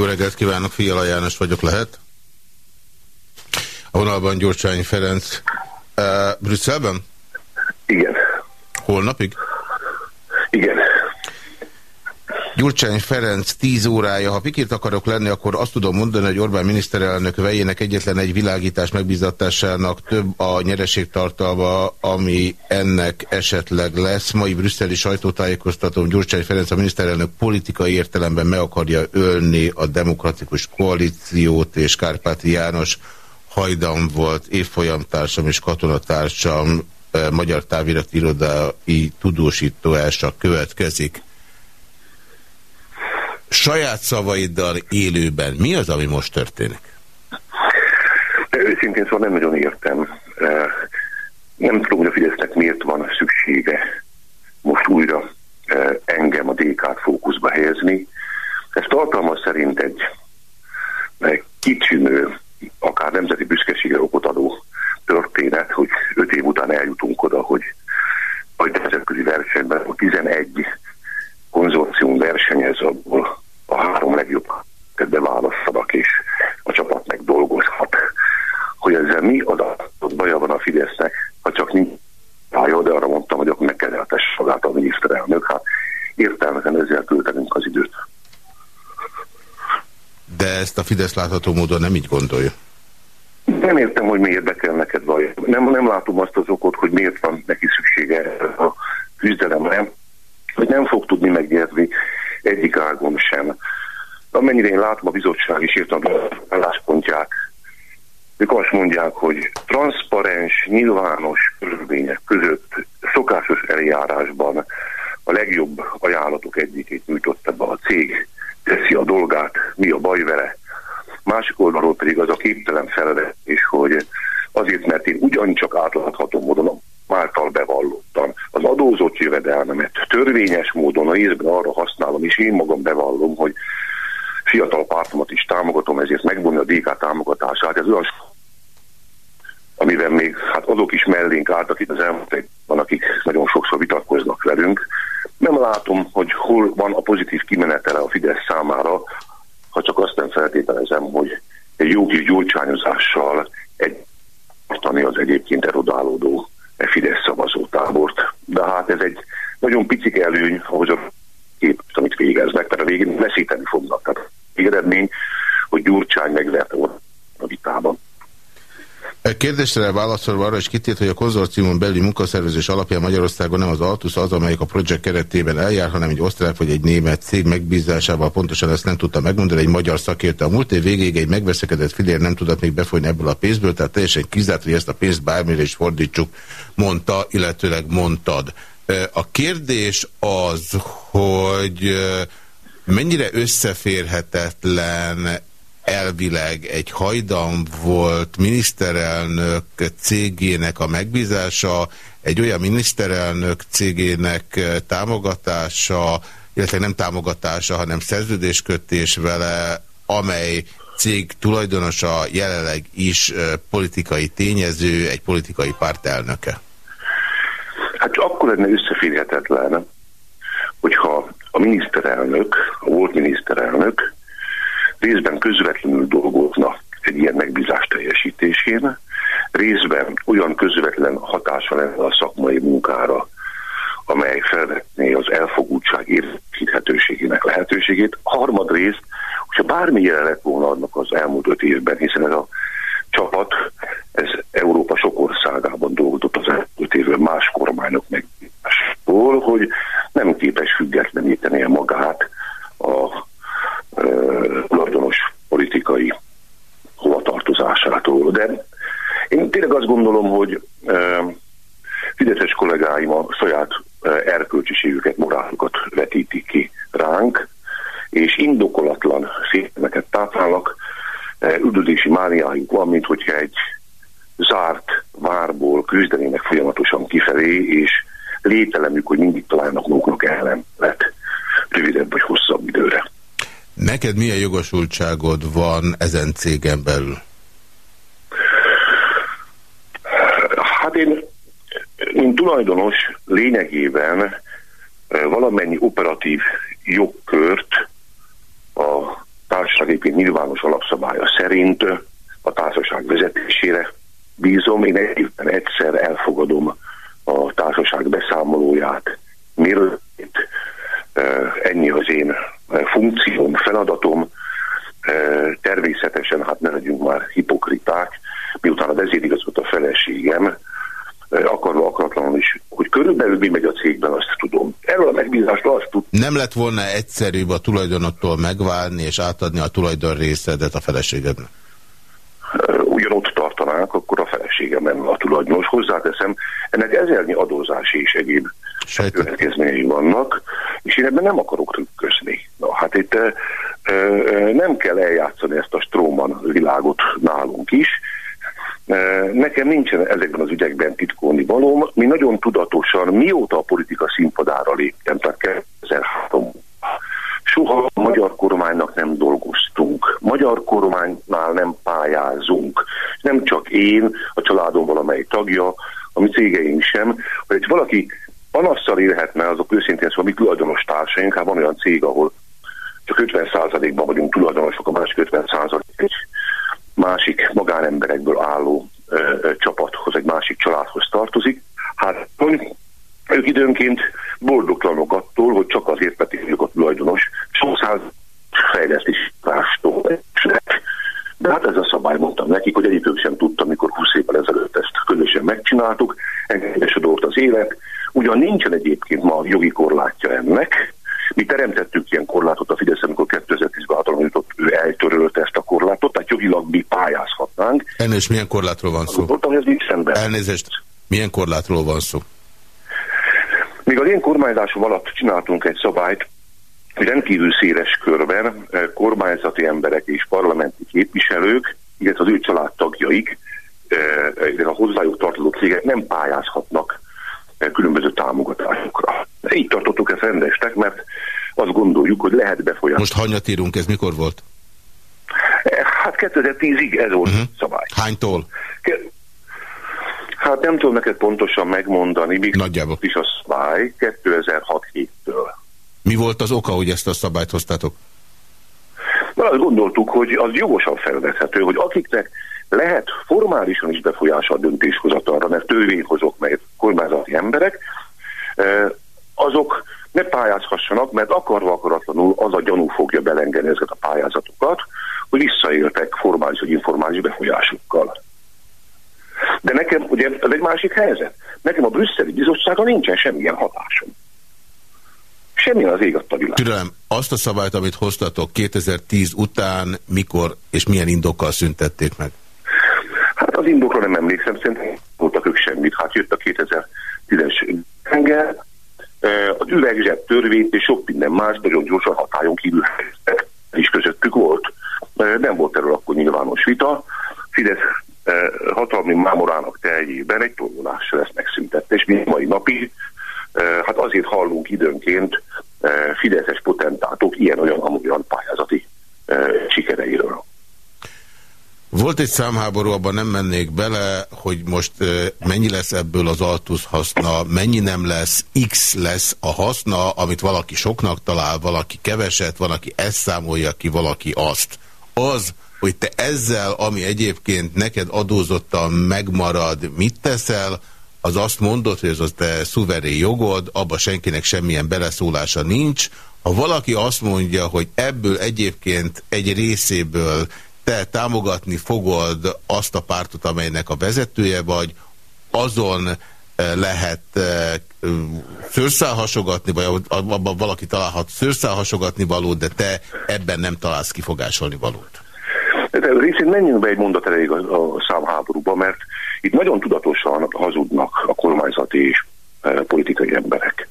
Jó reggelt kívánok, Fiala János vagyok, lehet? A vonalban Gyurcsány Ferenc. Uh, Brüsszelben? Igen. Holnapig? Igen. Gyurcsány Ferenc 10 órája. Ha pikírt akarok lenni, akkor azt tudom mondani, hogy Orbán miniszterelnök vejének egyetlen egy világítás megbizatásának több a nyereségtartalma, ami ennek esetleg lesz. Mai brüsszeli sajtótájékoztatóm Gyurcsány Ferenc a miniszterelnök politikai értelemben meg akarja ölni a demokratikus koalíciót, és Kárpáti János hajdan volt évfolyamtársam és katonatársam eh, magyar táviratirodai tudósítóása következik saját szavaiddal élőben mi az, ami most történik? De őszintén szóval nem nagyon értem. Nem tudom, hogy a Fidesznek miért van szüksége most újra engem a DK-t fókuszba helyezni. Ez tartalma szerint egy kicsimő, akár nemzeti büszkeségre okot adó történet, hogy öt év után eljutunk oda, hogy a nemzetközi versenyben a 11 konzorcium versenyez, abból a három legjobb beválasztanak, és a csapat meg dolgozhat. Hogy ezzel mi adatott baja van a Fidesznek, ha csak nincs rája, de arra mondtam, hogy akkor meg kell eltesse magát a miniszterelnök. Hát értelmesen ezzel töltenünk az időt. De ezt a Fidesz látható módon nem így gondolja. Nem értem, hogy mi érdekel neked vaj. Nem, nem látom azt az okot, hogy miért van neki szüksége a küzdelemre, hogy nem fog tudni megnyerni egyik ágon sem. Látom, a bizottság is írtam a álláspontját. Ők azt mondják, hogy transzparens, nyilvános körülmények között szokásos eljárásban a legjobb ajánlatok egyikét nyújtotta be a cég, teszi a dolgát, mi a baj vele. Másik oldalról pedig az a képtelen felvetés, hogy azért, mert én ugyancsak átlátható módon által bevallottan. Az adózott jövedelmemet törvényes módon a részben arra használom, és én magam bevallom, hogy fiatal pártomat is támogatom, ezért megvonni a DK támogatását. Ez olyan amiben még hát azok is mellénk álltak itt az elmúlt van, akik nagyon sokszor vitatkoznak velünk. Nem látom, hogy hol van a pozitív kimenetele a Fidesz számára, ha csak azt nem feltételezem, hogy egy jó kis gyurcsányozással egy tartani az egyébként erodálódó E Fidesz szavazótábort. De hát ez egy nagyon picik előny ahhoz a képest, amit végeznek, mert a végén veszíteni fognak. Tehát végeredmény, hogy Gyurcsány megverte a vitában. E kérdésre válaszolva arra is kitért, hogy a konzorciumon belüli munkaszervezés alapján Magyarországon nem az Altus az, amelyik a projekt keretében eljár, hanem egy osztrák vagy egy német cég megbízásával pontosan ezt nem tudta megmondani, egy magyar szakértő. A múlt év végéig egy megveszekedett filér nem tudott még befolyni ebből a pénzből, tehát teljesen kizárt, hogy ezt a pénzt bármire is fordítsuk, mondta, illetőleg mondtad. A kérdés az, hogy mennyire összeférhetetlen elvileg egy hajdan volt miniszterelnök cégének a megbízása, egy olyan miniszterelnök cégének támogatása, illetve nem támogatása, hanem szerződéskötés vele, amely cég tulajdonosa jelenleg is politikai tényező, egy politikai párt elnöke? Hát akkor lenne összeférhetetlen, hogyha a miniszterelnök, a volt miniszterelnök részben közvetlenül dolgozna egy ilyen megbízás teljesítésén, részben olyan közvetlen hatása lenne a szakmai munkára, amely felvetné az elfogultság érthetőségének lehetőségét. Harmadrészt, hogyha bármi jelen lett volna annak az elmúlt öt évben, hiszen ez a csapat, ez Európa sok országában dolgozott az elmúlt évben más kormányok megbízásból, hogy nem képes függetleníteni magát a tulajdonos politikai hovatartozásától. De én tényleg azt gondolom, hogy fideszes kollégáim a saját erkölcsiségüket, morálukat vetítik ki ránk, és indokolatlan félmeket táplálnak, üldözési mániájuk van, mint hogyha egy zárt várból küzdenének folyamatosan kifelé, és lételemük, hogy mindig találnak maguknak ellen lett rövidebb vagy hosszabb időre. Neked milyen jogosultságod van ezen cégen belül? Hát én, mint tulajdonos lényegében valamennyi operatív jogkört a társaság nyilvános alapszabálya szerint a társaság vezetésére bízom. Én egyébként egyszer elfogadom a társaság beszámolóját, miről ennyi az én funkcióm, feladatom. Természetesen, hát ne legyünk már hipokriták, miután a vezérigazgat a feleségem, akarva akaratlanul is, hogy körülbelül mi megy a cégben, azt tudom. Erről a megbízásról azt tud. Nem lett volna egyszerűbb a tulajdonottól megválni és átadni a tulajdon részedet a feleségednek? Ugyanott tartanánk, akkor a feleségem lenne a tulajdonos. Hozzáteszem, ennek ezernyi adózási és egyéb következményei vannak, és én ebben nem akarok trükközni. Na, hát itt e, e, nem kell eljátszani ezt a Stróman világot nálunk is, Nekem nincsen ezekben az ügyekben titkolni valóm. Mi nagyon tudatosan, mióta a politika színpadára léptem, tehát 2003 soha a magyar kormánynak nem dolgoztunk. Magyar kormánynál nem pályázunk. Nem csak én, a családom valamely tagja, a mi cégeim sem, hogy egy valaki panasszal élhetne, azok őszintén szóval mi tulajdonos társaink, hát van olyan cég, ahol csak 50%-ban vagyunk tulajdonosok, a másik 50% egy másik magánemberekből álló ö, ö, csapathoz, egy másik családhoz tartozik. Hát ők időnként boldogtalanok attól, hogy csak azért, mert ők a tulajdonos, sok száz fejlesztésástól de hát ez a szabály, mondtam nekik, hogy egyikük sem tudta, mikor 20 évvel ezelőtt ezt közösen megcsináltuk, engedésedort az élet. Ugyan nincsen egyébként ma jogi korlátja ennek, mi teremtettük ilyen korlátot a Fidesz, amikor 2010-ben hatalom jutott, ő eltörölte ezt a korlátot, tehát jogilag mi Ennél milyen korlátról van szó? Mondtam, hogy nincs rendben. Elnézést, milyen korlátról van szó? Még az én kormányzásom alatt csináltunk egy szabályt, hogy rendkívül széles körben eh, kormányzati emberek és parlamenti képviselők, illetve az ő családtagjaik, eh, a hozzájuk tartozó cégek nem pályázhatnak eh, különböző támogatásokra. Így tartottuk ezt rendestek, mert azt gondoljuk, hogy lehet befolyásolni. Most hanyat írunk, ez mikor volt? Hát 2010-ig ez volt uh mhm. -huh. szabály. Hánytól? Hát nem tudom neked pontosan megmondani, még Nagyjából. is a szabály 2006 től Mi volt az oka, hogy ezt a szabályt hoztátok? Na, azt gondoltuk, hogy az jogosan felvethető, hogy akiknek lehet formálisan is befolyása a döntéshozatalra, mert törvényhozók, meg kormányzati emberek, azok ne pályázhassanak, mert akarva akaratlanul az a gyanú fogja belengeni ezeket a pályázatokat, hogy visszaéltek formális vagy informális befolyásukkal. De nekem, ugye, ez egy másik helyzet. Nekem a brüsszeli bizottsága nincsen semmilyen hatásom. Semmilyen az ég a világ. Türelem, azt a szabályt, amit hoztatok 2010 után, mikor és milyen indokkal szüntették meg? Hát az indokra nem emlékszem, szerintem voltak ők semmit. Hát jött a 2010-es tenger, az üvegzseb törvényt és sok minden más nagyon gyorsan hatályon kívül is közöttük volt. Nem volt erről akkor nyilvános vita. Fidesz hatalmi mámorának teljében egy torvonással ezt megszüntette, és mi mai napig hát azért hallunk időnként fideszes potentátok ilyen-olyan pályázati sikereiről. Volt egy számháború, abban nem mennék bele, hogy most mennyi lesz ebből az Altusz haszna, mennyi nem lesz, X lesz a haszna, amit valaki soknak talál, valaki keveset, van, aki ezt számolja ki, valaki azt. Az, hogy te ezzel, ami egyébként neked adózottan megmarad, mit teszel, az azt mondod, hogy ez az te szuverén jogod, abba senkinek semmilyen beleszólása nincs. Ha valaki azt mondja, hogy ebből egyébként egy részéből te támogatni fogod azt a pártot, amelynek a vezetője vagy, azon eh, lehet eh, szőrszálhasogatni, vagy abban valaki találhat szőrszálhasogatni valót, de te ebben nem találsz kifogásolni valót. De részint menjünk be egy mondat elég a, a számháborúba, mert itt nagyon tudatosan hazudnak a kormányzati és e, politikai emberek.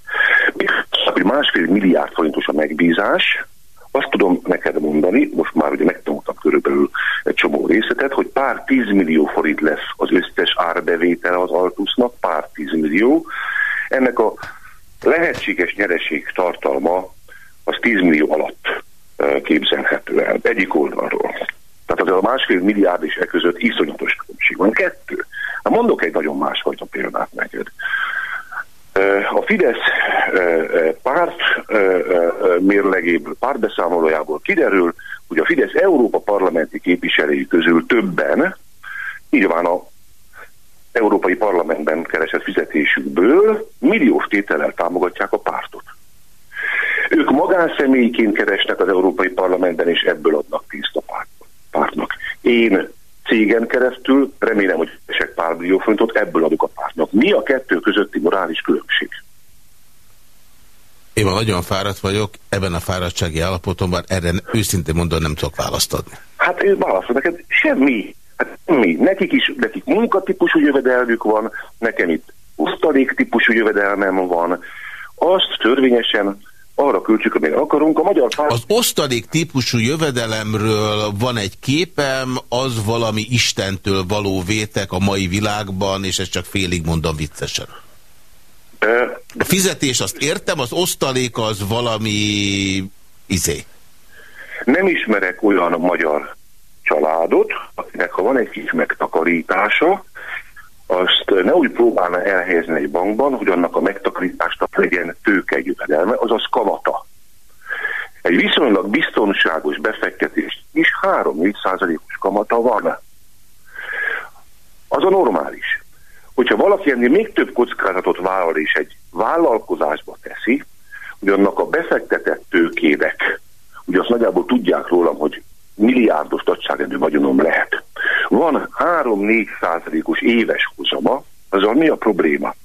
Hogy másfél milliárd forintos a megbízás, azt tudom neked mondani, most már ugye megtanultam körülbelül egy csomó részletet, hogy pár tízmillió forint lesz az összes árbevétele az Altusnak, pár tízmillió. Ennek a lehetséges nyereség tartalma az 10 millió alatt képzelhető el, egyik oldalról. Tehát azért a másfél milliárd és e között iszonyatos különbség van. Kettő. Hát mondok egy nagyon másfajta példát neked. A Fidesz párt mérlegéből, pártbeszámolójából kiderül, hogy a Fidesz Európa parlamenti képviselői közül többen, nyilván a Európai Parlamentben keresett fizetésükből milliós tétellel támogatják a pártot. Ők magánszemélyként keresnek az Európai Parlamentben, és ebből adnak pénzt a pártnak. Én cégen keresztül, remélem, hogy esek pár millió forintot, ebből adok a pártnak. Mi a kettő közötti morális különbség? Én ma nagyon fáradt vagyok, ebben a fáradtsági állapotomban erre őszintén mondom nem tudok választani. Hát én válaszol neked semmi. Hát mi? Nekik is, nekik munkatípusú jövedelmük van, nekem itt osztalék típusú jövedelmem van. Azt törvényesen arra költsük, amire akarunk. A magyar párt... Az osztalék típusú jövedelemről van egy képem, az valami Istentől való vétek a mai világban, és ezt csak félig mondom viccesen. A fizetés azt értem, az osztalék az valami izé. Nem ismerek olyan magyar családot, akinek ha van egy kis megtakarítása, azt ne úgy próbálna elhelyezni egy bankban, hogy annak a megtakarításnak legyen tőkejövedelme, azaz kamata. Egy viszonylag biztonságos befektetés is 3-4 százalékos kamata van. Az a normális. Hogyha valaki ennél még több kockázatot vállal és egy vállalkozásba teszi, hogy annak a befektetett tőkének, ugye azt nagyjából tudják rólam, hogy milliárdos nagyságrendű vagyonom lehet. Van 3-4 százalékos éves hozama, azzal mi a probléma?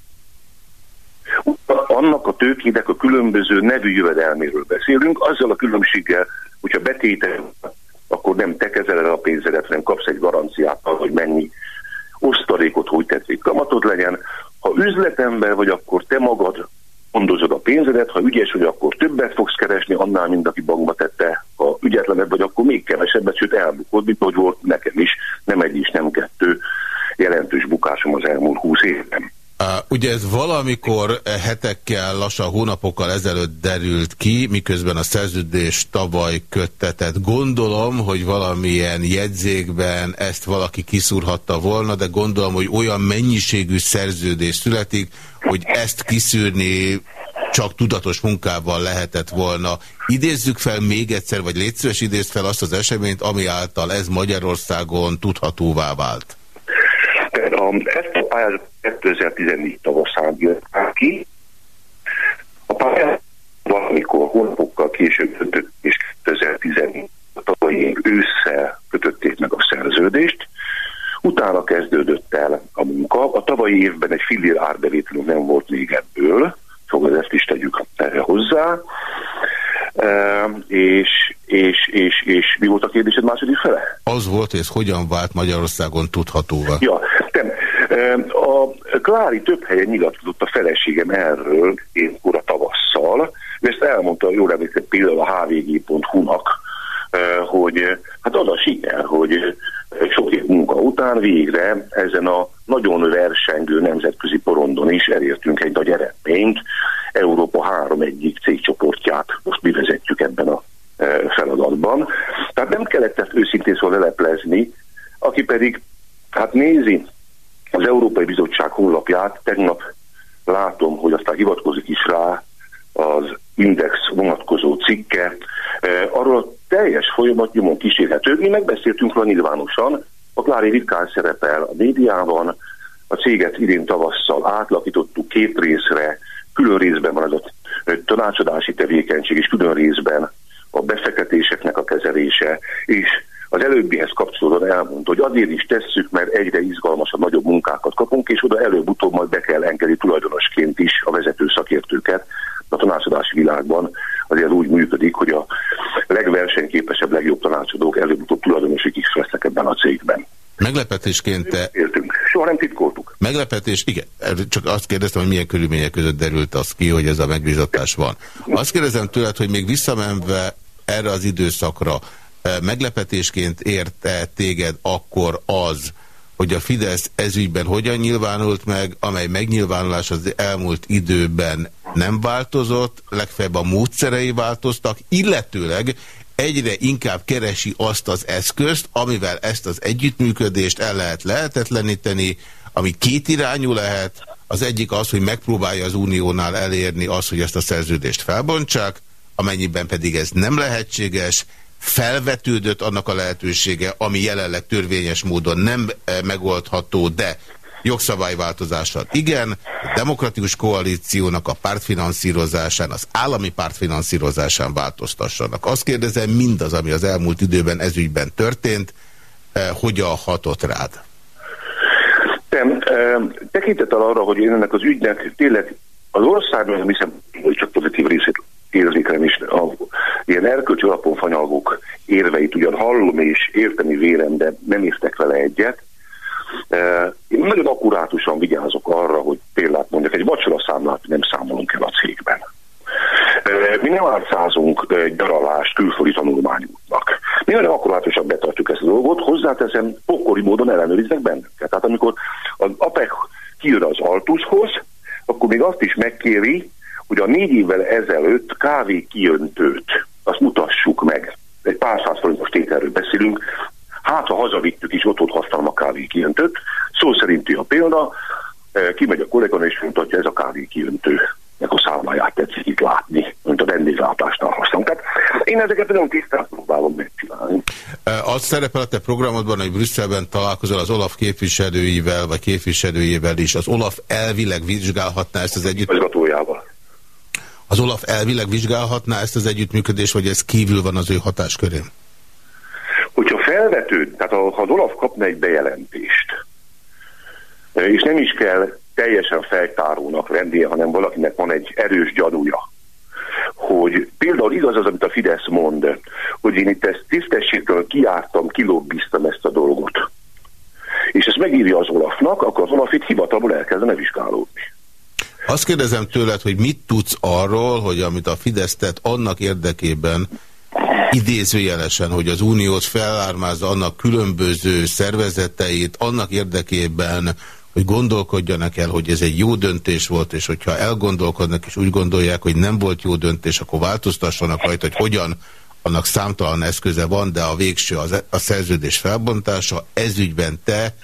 Annak a tőkének a különböző nevű jövedelméről beszélünk, azzal a különbséggel, hogyha betétel, akkor nem te kezeled a pénzedet, hanem kapsz egy garanciát, hogy mennyi osztalékot, hogy tetszik, kamatod legyen. Ha üzletember vagy, akkor te magad gondozod a pénzedet, ha ügyes vagy, akkor többet fogsz keresni annál, mint aki bankba tette. Ha ügyetlenebb vagy, akkor még kevesebbet, sőt elbukod, mint hogy volt nekem is, nem egy is, nem kettő jelentős bukásom az elmúlt húsz évben. Ugye ez valamikor hetekkel, lassan hónapokkal ezelőtt derült ki, miközben a szerződés tavaly köttetett. Gondolom, hogy valamilyen jegyzékben ezt valaki kiszúrhatta volna, de gondolom, hogy olyan mennyiségű szerződés születik, hogy ezt kiszűrni csak tudatos munkával lehetett volna. Idézzük fel még egyszer, vagy létszőes idézz fel azt az eseményt, ami által ez Magyarországon tudhatóvá vált. Ezt pályázat 2014 tavaszán jött ki. A pályázat valamikor hónapokkal később kötött, és 2014 tavalyi ősszel kötötték meg a szerződést. Utána kezdődött el a munka. A tavalyi évben egy fillér árbevételünk nem volt még ebből, szóval ezt is tegyük erre hozzá. E, és, és, és, és mi volt a kérdésed második fele? Az volt, hogy ez hogyan vált Magyarországon tudhatóvá. Ja, nem. A Klári több helyen nyilatkozott a feleségem erről én kora tavasszal, és ezt elmondta, jól emlékszem például a hvg.hu-nak, hogy hát az a siker, hogy sok év munka után végre ezen a nagyon versengő nemzetközi porondon is elértünk egy nagy eredményt. Európa három egyik cégcsoportját most mi vezetjük ebben a feladatban. Tehát nem kellett ezt őszintén szóval leleplezni, aki pedig hát nézi az Európai Bizottság honlapját, tegnap látom, hogy aztán hivatkozik is rá az Index vonatkozó cikke, arról a teljes folyamat nyomon kísérhető. Mi megbeszéltünk róla nyilvánosan, a Klári ritkán szerepel a médiában, a céget idén tavasszal átlakítottuk két részre, külön részben van az a tanácsadási tevékenység, és külön részben a befektetéseknek a kezelése, és az előbbihez kapcsolódóan elmondta, hogy azért is tesszük, mert egyre izgalmasabb, nagyobb munkákat kapunk, és oda előbb-utóbb majd be kell engedni tulajdonosként is a vezető szakértőket. A tanácsadási világban azért úgy működik, hogy a legversenyképesebb, legjobb tanácsadók előbb-utóbb tulajdonosok is lesznek ebben a cégben. Meglepetésként te... Értünk. Soha nem titkoltuk. Meglepetés, igen. Csak azt kérdeztem, hogy milyen körülmények között derült az ki, hogy ez a megbízatás van. Azt kérdezem tőled, hogy még visszamenve erre az időszakra, Meglepetésként érte téged akkor az, hogy a Fidesz ezügyben hogyan nyilvánult meg, amely megnyilvánulás az elmúlt időben nem változott, legfeljebb a módszerei változtak, illetőleg egyre inkább keresi azt az eszközt, amivel ezt az együttműködést el lehet lehetetleníteni, ami kétirányú lehet, az egyik az, hogy megpróbálja az uniónál elérni azt, hogy ezt a szerződést felbontsák, amennyiben pedig ez nem lehetséges, felvetődött annak a lehetősége, ami jelenleg törvényes módon nem eh, megoldható, de jogszabályváltozással igen, a demokratikus koalíciónak a pártfinanszírozásán, az állami pártfinanszírozásán változtassanak. Azt kérdezem, mindaz, ami az elmúlt időben ezügyben történt, eh, hogyan hatott rád? Nem, eh, tekintettel arra, hogy én ennek az ügynek tényleg az országban hiszem, hogy csak pozitív részét érzékelem is, a, ilyen erkölcsi alapon fanyalgók érveit ugyan hallom és érteni vélem, de nem értek vele egyet. Én nagyon akkurátusan vigyázok arra, hogy példát mondjak, egy vacsoraszámlát nem számolunk el a cégben. Mi nem átszázunk gyaralást külföldi tanulmányútnak. Mi nagyon akkurátusan betartjuk ezt a dolgot, hozzáteszem, pokori módon ellenőriznek bennünket. Tehát amikor az APEC kijön az Altushoz, akkor még azt is megkéri, hogy a négy évvel ezelőtt kávé kijöntőt, azt mutassuk meg. Egy pár száz forintos tételről beszélünk, hát ha hazavittük is, ott, ott használom a kávé kijöntőt. Szó szerinti a példa, e, kimegy a kollégán és mutatja, ez a kávé kijöntő a számláját tetszik itt látni, mint a vendéglátásnál használom. Tehát én ezeket nagyon tisztán próbálom megcsinálni. E, azt szerepel a te programodban, hogy Brüsszelben találkozol az Olaf képviselőivel, vagy képviselőjével is. Az Olaf elvileg vizsgálhatná ezt az együtt... Az Olaf elvileg vizsgálhatná ezt az együttműködést, vagy ez kívül van az ő hatáskörén? Hogyha felvetőd, tehát ha az Olaf kapna egy bejelentést, és nem is kell teljesen feltárónak lennie, hanem valakinek van egy erős gyanúja, hogy például igaz az, amit a Fidesz mond, hogy én itt ezt tisztességtől kiártam, kilobbiztam ezt a dolgot, és ezt megírja az Olafnak, akkor az Olaf itt hivatalból elkezdene vizsgálódni. Azt kérdezem tőled, hogy mit tudsz arról, hogy amit a Fidesz tett annak érdekében, idézőjelesen, hogy az uniót felármázza annak különböző szervezeteit, annak érdekében, hogy gondolkodjanak el, hogy ez egy jó döntés volt, és hogyha elgondolkodnak és úgy gondolják, hogy nem volt jó döntés, akkor változtassanak rajta, hogy hogyan, annak számtalan eszköze van, de a végső az, a szerződés felbontása, ezügyben te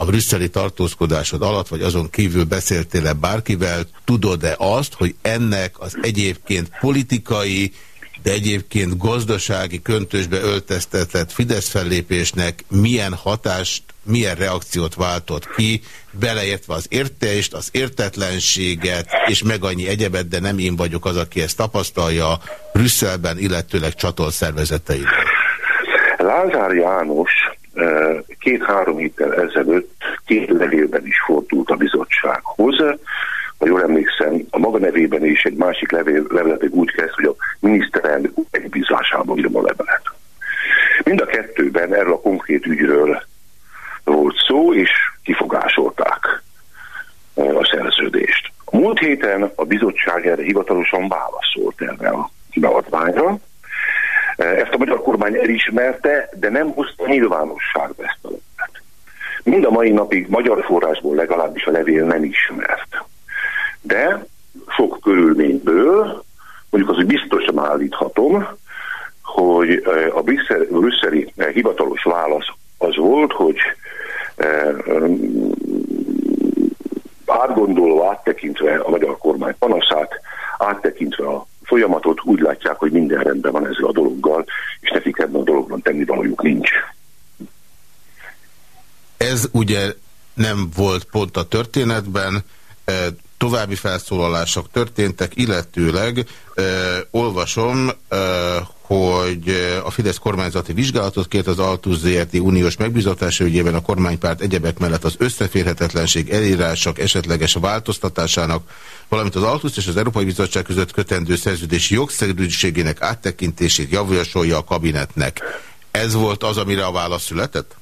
a brüsszeli tartózkodásod alatt, vagy azon kívül beszéltél-e bárkivel, tudod-e azt, hogy ennek az egyébként politikai, de egyébként gazdasági köntösbe öltöztetett Fidesz fellépésnek milyen hatást, milyen reakciót váltott ki, beleértve az értést, az értetlenséget, és meg annyi egyebet, de nem én vagyok az, aki ezt tapasztalja Brüsszelben, illetőleg csatolszervezeteiben. Lázár János két-három héttel ezelőtt két levélben is fordult a bizottsághoz. Ha jól emlékszem, a maga nevében is egy másik levél, levelet úgy kezd, hogy a miniszterelnök egy bízásában írom a levelet. Mind a kettőben erről a konkrét ügyről volt szó, és kifogásolták a szerződést. A múlt héten a bizottság erre hivatalosan válaszolt erre a beadványra, ezt a magyar kormány elismerte, de nem hozta nyilvánosságba ezt a levelet. Mind a mai napig magyar forrásból legalábbis a levél nem ismert. De sok körülményből, mondjuk az, hogy biztosan állíthatom, hogy a brüsszeli hivatalos válasz az volt, hogy átgondolva, áttekintve a magyar kormány panaszát, áttekintve a folyamatot úgy látják, hogy minden rendben van ezzel a dologgal, és nekik ebben a dologban tenni valójuk nincs. Ez ugye nem volt pont a történetben, további felszólalások történtek, illetőleg eh, olvasom, eh, hogy a Fidesz kormányzati vizsgálatot kért az Altus ZRT uniós megbizatása ügyében a kormánypárt egyebek mellett az összeférhetetlenség elírások esetleges változtatásának valamint az Altusz és az Európai Bizottság között kötendő szerződés jogszerűségének áttekintését javasolja a kabinetnek. Ez volt az, amire a válasz született?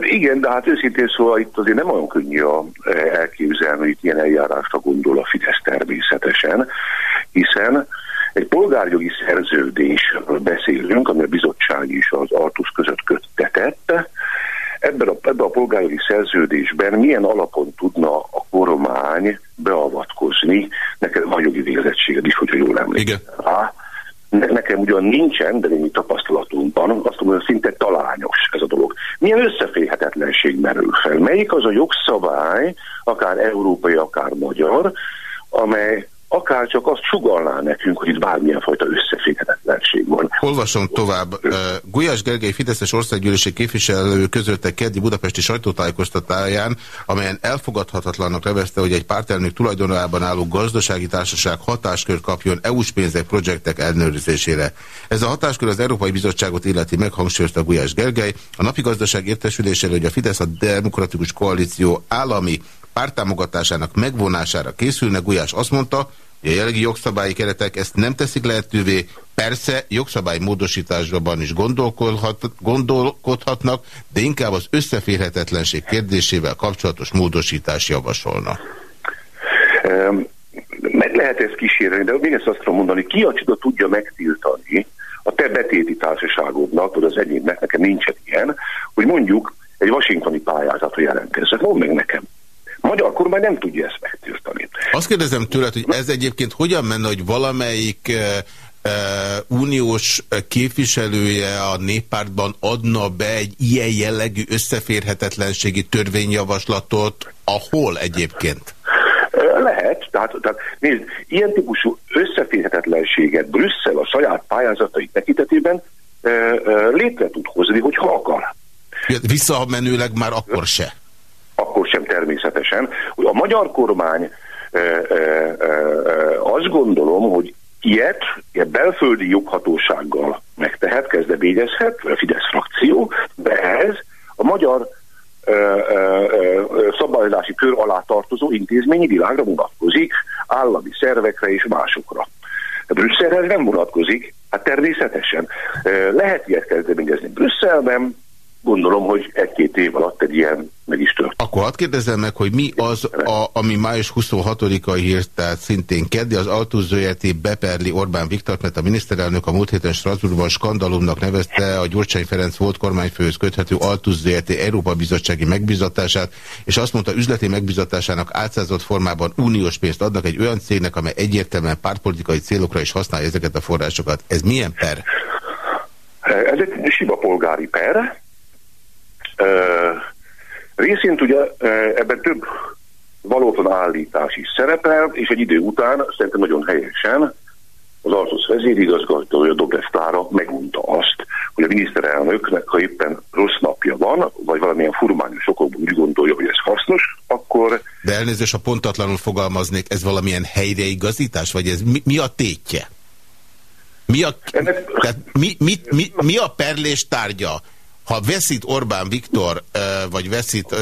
Igen, de hát őszintén szóval itt azért nem olyan könnyű a, elképzelni, hogy ilyen eljárásra gondol a Fidesz természetesen, hiszen Egy polgárjogi szerződésről beszélünk, ami a bizottság is az Artus között köttetett. Ebben a, ebben a polgárjogi szerződésben milyen alapon tudna a kormány beavatkozni, nekem a jogi végzettséged is, hogyha jól emlékszem rá. Nekem ugyan nincsen, de némi tapasztalatunkban azt mondom, hogy szinte talányos ez a dolog. Milyen összeférhetetlenség merül fel? Melyik az a jogszabály, akár európai, akár magyar, amely akár csak azt sugalná nekünk, hogy itt bármilyen fajta összeférhetetlenség van. Olvasom tovább. Gulyás Gergely Fideszes országgyűlési képviselő közölte keddi budapesti sajtótájékoztatáján, amelyen elfogadhatatlannak nevezte, hogy egy pártelnök tulajdonában álló gazdasági társaság hatáskör kapjon EU-s pénzek projektek ellenőrzésére. Ez a hatáskör az Európai Bizottságot illeti meg, Gulyás Gergely. A napi gazdaság értesülésére, hogy a Fidesz a Demokratikus Koalíció állami pártámogatásának megvonására készülne, Gulyás azt mondta, a jelenlegi jogszabályi keretek ezt nem teszik lehetővé, persze jogszabály módosításban is gondolkodhat, gondolkodhatnak, de inkább az összeférhetetlenség kérdésével kapcsolatos módosítás javasolna. Meg lehet ezt kísérni, de még ezt azt tudom mondani, ki a csoda tudja megtiltani a te betéti társaságodnak, vagy az enyémnek, nekem nincsen ilyen, hogy mondjuk egy washingtoni pályázatra jelentkezzek. Mondd meg nekem magyar kormány nem tudja ezt megtiltani. Azt kérdezem tőled, hogy ez egyébként hogyan menne, hogy valamelyik uh, uniós képviselője a néppártban adna be egy ilyen jellegű összeférhetetlenségi törvényjavaslatot, ahol egyébként? Lehet, tehát, tehát nézd, ilyen típusú összeférhetetlenséget Brüsszel a saját pályázatai tekintetében létre tud hozni, hogyha akar. Visszamenőleg már akkor se akkor sem természetesen. A magyar kormány e, e, e, azt gondolom, hogy ilyet, ilyet belföldi joghatósággal megtehet, kezdeményezhet, a Fidesz frakció, de ez a magyar szabályozási kör alá tartozó intézményi világra vonatkozik, állami szervekre és másokra. Brüsszelhez nem vonatkozik, hát természetesen. Lehet ilyet kezdeményezni Brüsszelben, gondolom, hogy egy-két év alatt egy ilyen meg is tört. Akkor hadd kérdezzem meg, hogy mi az, a, ami május 26-a hírt, tehát szintén keddi, az Altus ZRT beperli Orbán Viktort, mert a miniszterelnök a múlt héten Strasbourgban skandalumnak nevezte a Gyurcsány Ferenc volt kormányfőhöz köthető Altus Európa Bizottsági megbizatását, és azt mondta, üzleti megbizatásának átszázott formában uniós pénzt adnak egy olyan cégnek, amely egyértelműen pártpolitikai célokra is használja ezeket a forrásokat. Ez milyen per? Ez egy siba polgári per, Részint ugye ebben több valóban állítás is szerepel, és egy idő után szerintem nagyon helyesen az Artusz vezérigazgatója Dobrev megunta azt, hogy a miniszterelnöknek, ha éppen rossz napja van, vagy valamilyen furmányos okokból úgy gondolja, hogy ez hasznos, akkor... De elnézést, ha pontatlanul fogalmaznék, ez valamilyen helyreigazítás, vagy ez mi, mi a tétje? Mi a, Ennek... tehát mi, mi, mi, mi a perlés tárgya? Ha veszít Orbán Viktor, vagy veszít,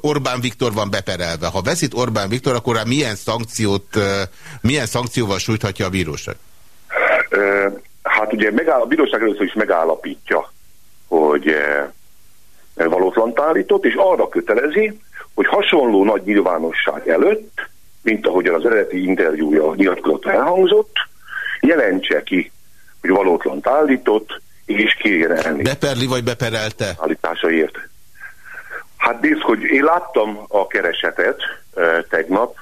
Orbán Viktor van beperelve, ha veszít Orbán Viktor, akkor rá milyen szankciót, milyen szankcióval sújthatja a bíróság? Hát ugye megáll, a bíróság először is megállapítja, hogy valótlant állított, és arra kötelezi, hogy hasonló nagy nyilvánosság előtt, mint ahogyan az eredeti interjúja nyilatkozat elhangzott, jelentse ki, hogy valótlant állított, és kérjen elni. Beperli vagy beperelte? Állításaért. Hát nézd, hogy én láttam a keresetet e, tegnap,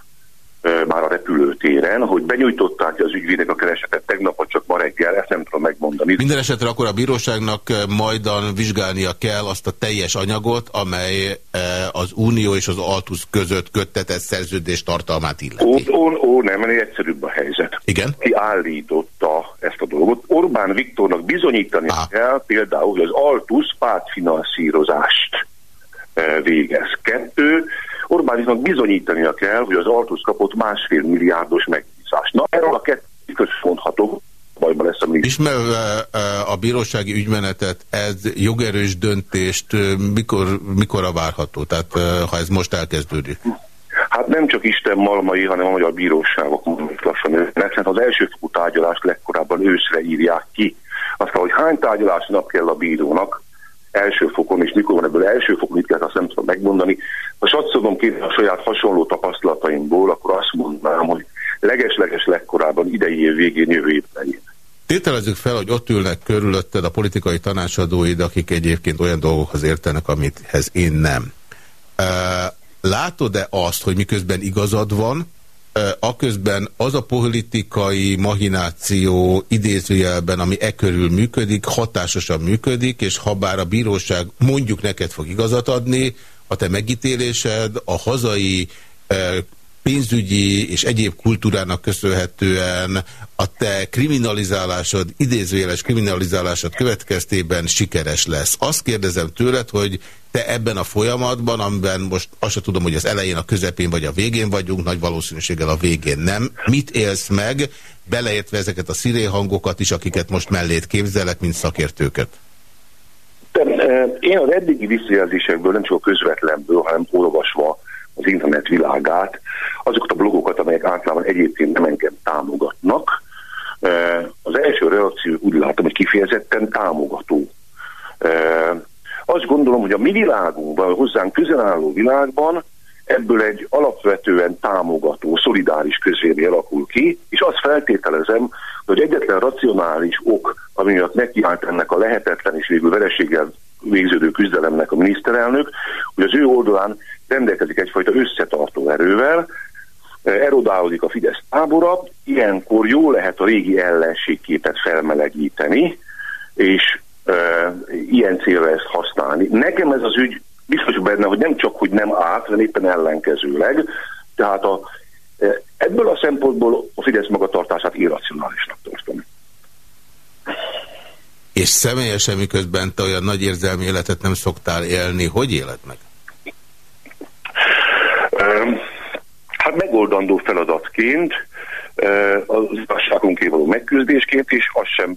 e, már a repülőtéren, hogy benyújtották az ügyvédek a keresetet tegnap, csak ma reggel, ezt nem tudom megmondani. Minden esetre akkor a bíróságnak majdan vizsgálnia kell azt a teljes anyagot, amely az Unió és az Altus között köttetett szerződés tartalmát illeti. Ó, ó, ó nem, egyszerűbb a helyzet. Igen? Ki állította ezt a dolgot. Orbán Viktornak bizonyítani ah. kell például, hogy az Altus pártfinanszírozást e, végez. Kettő, Orbán Viktornak bizonyítania kell, hogy az Altus kapott másfél milliárdos megbízást. Na, erről a kettő mondhatok, bajban lesz a mi. Ismerve e, a bírósági ügymenetet, ez jogerős döntést mikor, mikor várható? Tehát ha ez most elkezdődik? Hát nem csak Isten malmai, hanem a magyar bíróságok lassan őnek, hát az elsőfokú tárgyalást legkorábban őszre írják ki. Aztán, hogy hány tárgyalás nap kell a bírónak, első fokon, és mikor van ebből első fokon, mit kell, azt nem tudom megmondani. Ha satszolom ki a saját hasonló tapasztalataimból, akkor azt mondanám, hogy leges-leges legkorábban idei év végén, jövő év elején. Tételezzük fel, hogy ott ülnek körülötted a politikai tanácsadóid, akik egyébként olyan dolgokhoz értenek, amithez én nem. Látod-e azt, hogy miközben igazad van, aközben az a politikai mahináció idézőjelben, ami e körül működik, hatásosan működik, és ha bár a bíróság mondjuk neked fog igazat adni, a te megítélésed a hazai pénzügyi és egyéb kultúrának köszönhetően a te kriminalizálásod, idézőjeles kriminalizálásod következtében sikeres lesz. Azt kérdezem tőled, hogy te ebben a folyamatban, amiben most azt sem tudom, hogy az elején, a közepén vagy a végén vagyunk, nagy valószínűséggel a végén nem. Mit élsz meg, beleértve ezeket a sziréhangokat is, akiket most mellét képzelek, mint szakértőket? Én az eddigi visszajelzésekből, nem csak a közvetlenből, hanem olvasva az internet világát, azokat a blogokat, amelyek általában egyébként nem engem támogatnak, az első reakció úgy látom, hogy kifejezetten támogató. Azt gondolom, hogy a mi világunkban, hozzánk közel álló világban ebből egy alapvetően támogató, szolidáris közvélemény alakul ki, és azt feltételezem, hogy egyetlen racionális ok, ami miatt nekiállt ennek a lehetetlen és végül vereséggel végződő küzdelemnek a miniszterelnök, hogy az ő oldalán rendelkezik egyfajta összetartó erővel, erodálódik a Fidesz tábora, ilyenkor jó lehet a régi ellenségképet felmelegíteni, és e, ilyen célra ezt használni. Nekem ez az ügy biztos benne, hogy nem csak, hogy nem át, hanem éppen ellenkezőleg. Tehát a, ebből a szempontból a Fidesz magatartását irracionálisnak tartom. És személyesen, miközben te olyan nagy érzelmi életet nem szoktál élni, hogy éled meg? Hát megoldandó feladatként, az igazságunké való megküzdésként is, azt sem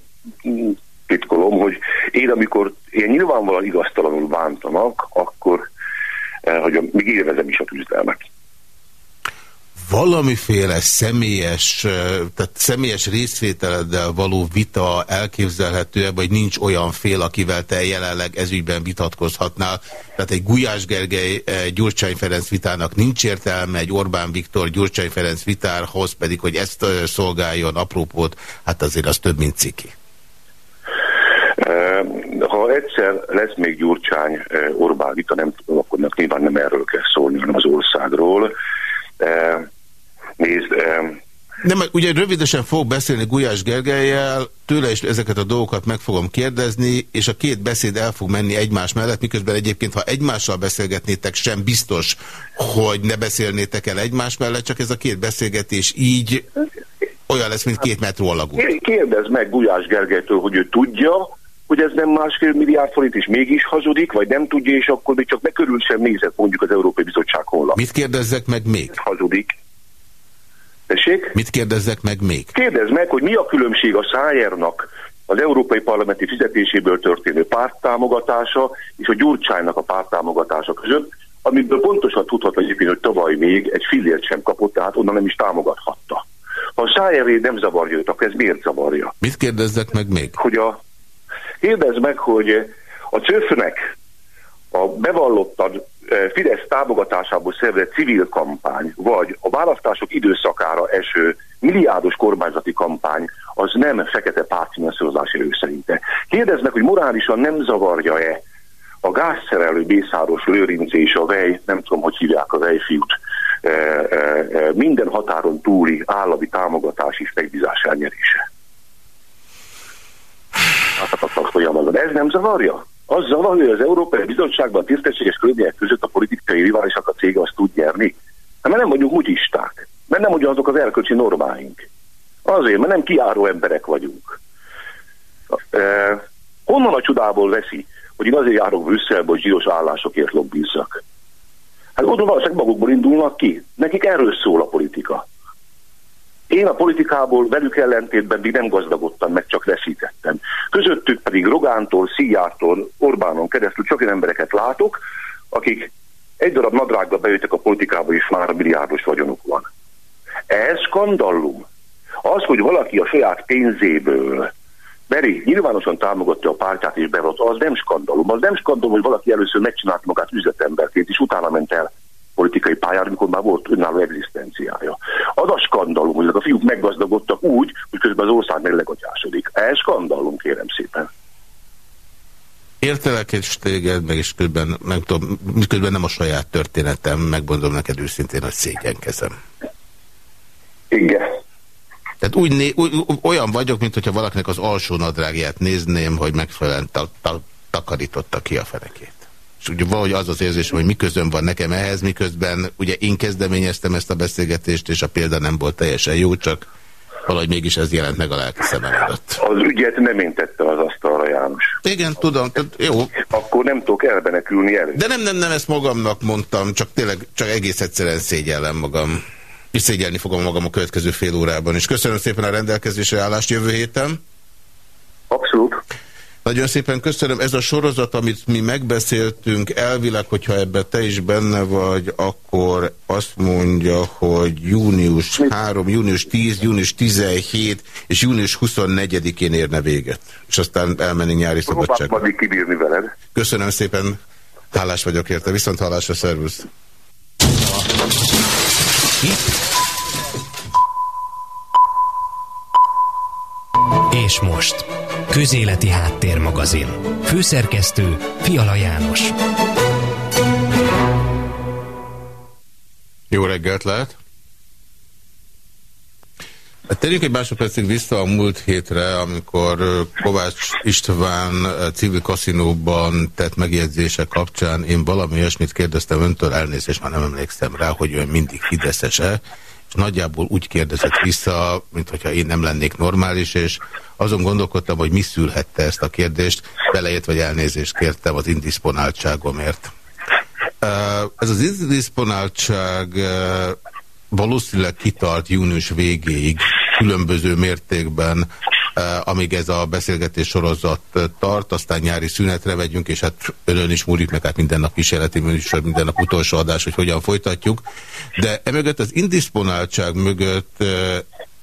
mm, titkolom, hogy én amikor én nyilvánvalóan igaztalanul bántanak, akkor hogy még élvezem is a küzdelmet valamiféle személyes, tehát személyes részvételeddel való vita elképzelhető vagy nincs olyan fél, akivel te jelenleg ezügyben vitatkozhatnál. Tehát egy Gulyás Gergely Gyurcsány Ferenc vitának nincs értelme, egy Orbán Viktor Gyurcsány Ferenc vitárhoz pedig, hogy ezt szolgáljon aprópót, hát azért az több, mint ciki. Ha egyszer lesz még Gyurcsány Orbán vita, nem tudom, akkor nyilván nem erről kell szólni, hanem az országról. Nézd, nem, ugye rövidesen fog beszélni Gulyás Gergelyel, tőle is ezeket a dolgokat meg fogom kérdezni, és a két beszéd el fog menni egymás mellett, miközben egyébként, ha egymással beszélgetnétek, sem biztos, hogy ne beszélnétek el egymás mellett, csak ez a két beszélgetés így olyan lesz, mint két metró alagú. Kérdezd meg Gulyás Gergelytől, hogy ő tudja, hogy ez nem másfél milliárd forint, és mégis hazudik, vagy nem tudja, és akkor még csak megkörül sem nézett mondjuk az Európai Bizottság honlap. Mit kérdezzek meg még? Hazudik. Tessék? Mit kérdezzek meg még? Kérdezz meg, hogy mi a különbség a Szájernak az európai parlamenti fizetéséből történő párttámogatása és a Gyurcsánynak a párttámogatása között, amiből pontosan tudható egyébként, hogy tavaly még egy fillért sem kapott, tehát onnan nem is támogathatta. Ha a Szájeré nem zavarja őt, akkor ez miért zavarja? Mit kérdezzek meg még? Hogy a, kérdezz meg, hogy a cöfnek a bevallottad Fidesz támogatásából szervezett civil kampány, vagy a választások időszakára eső milliárdos kormányzati kampány, az nem fekete pártfinanszírozás erő szerinte. Kérdezd meg, hogy morálisan nem zavarja-e a gázszerelő Bészáros Lőrinc és a Vej, nem tudom, hogy hívják a Vejfiút, minden határon túli állami támogatás és megbízás elnyerése. Ez nem zavarja? Azzal, hogy az Európai Bizottságban tisztességes körülmények között a politikai riválisak a cége azt tud nyerni. Hát mert nem vagyunk mutyisták, mert nem ugyanazok az elkölcsi normáink. Azért, mert nem kiáró emberek vagyunk. E, honnan a csodából veszi, hogy én azért járok Brüsszelbe, hogy zsíros állásokért lobbizzak? Hát ott valószínűleg magukból indulnak ki. Nekik erről szól a politika. Én a politikából velük ellentétben még nem gazdagodtam, meg csak veszítettem. Közöttük pedig Rogántól, Szijjártól, Orbánon keresztül csak olyan embereket látok, akik egy darab nadrágba bejöttek a politikába, és már milliárdos vagyonuk van. Ez skandallum. Az, hogy valaki a saját pénzéből Beri nyilvánosan támogatta a pártját és bevott, az nem skandalum. Az nem skandalum, hogy valaki először megcsinált magát üzletemberként, és utána ment el politikai pályára, amikor már volt önálló egzisztenciája. Az a skandalum, hogy a fiúk meggazdagodtak úgy, hogy közben az ország meglegatyásodik. Ez skandalum, kérem szépen. Értelek és téged, meg is közben, meg tudom, közben nem a saját történetem, megmondom neked őszintén, hogy szégyenkezem. Igen. Tehát úgy, úgy, olyan vagyok, mint hogyha valakinek az alsó nadrágját nézném, hogy megfelelően ta, ta, takarította ki a fenekét. És ugye valahogy az az érzés, hogy miközben van nekem ehhez, miközben ugye én kezdeményeztem ezt a beszélgetést, és a példa nem volt teljesen jó, csak valahogy mégis ez jelent meg a lelki szemem előtt. Az ügyet nem én tette az asztalra, János. Igen, tudom, tehát jó. Akkor nem tudok elbenekülni elő. De nem, nem, nem, ezt magamnak mondtam, csak tényleg, csak egész egyszerűen szégyellem magam. És szégyelni fogom magam a következő fél órában. És köszönöm szépen a rendelkezésre állást jövő héten. Abszolút. Nagyon szépen köszönöm. Ez a sorozat, amit mi megbeszéltünk, elvileg, hogyha ebben te is benne vagy, akkor azt mondja, hogy június 3, június 10, június 17 és június 24-én érne véget. És aztán elmenni nyári szabadság. kibírni veled. Köszönöm szépen. Hálás vagyok érte. Viszont hálásra, szervusz. És most Közéleti Háttérmagazin. Főszerkesztő Fiala János. Jó reggelt lehet! Hát térjünk egy másodpercig vissza a múlt hétre, amikor Kovács István civil kaszinóban tett megjegyzése kapcsán én valami olyasmit kérdeztem öntől, elnézést már nem emlékszem rá, hogy ön mindig fideszes-e, nagyjából úgy kérdezett vissza, mint hogyha én nem lennék normális, és azon gondolkodtam, hogy mi szülhette ezt a kérdést, belejött vagy elnézést kértem az indisponáltságomért. Ez az indisponáltság valószínűleg kitart június végéig, különböző mértékben, amíg ez a beszélgetés sorozat tart, aztán nyári szünetre vegyünk, és hát önön is múlik meg, hát minden nap kísérleti műsor, minden nap utolsó adás, hogy hogyan folytatjuk. De emögött az indisponáltság mögött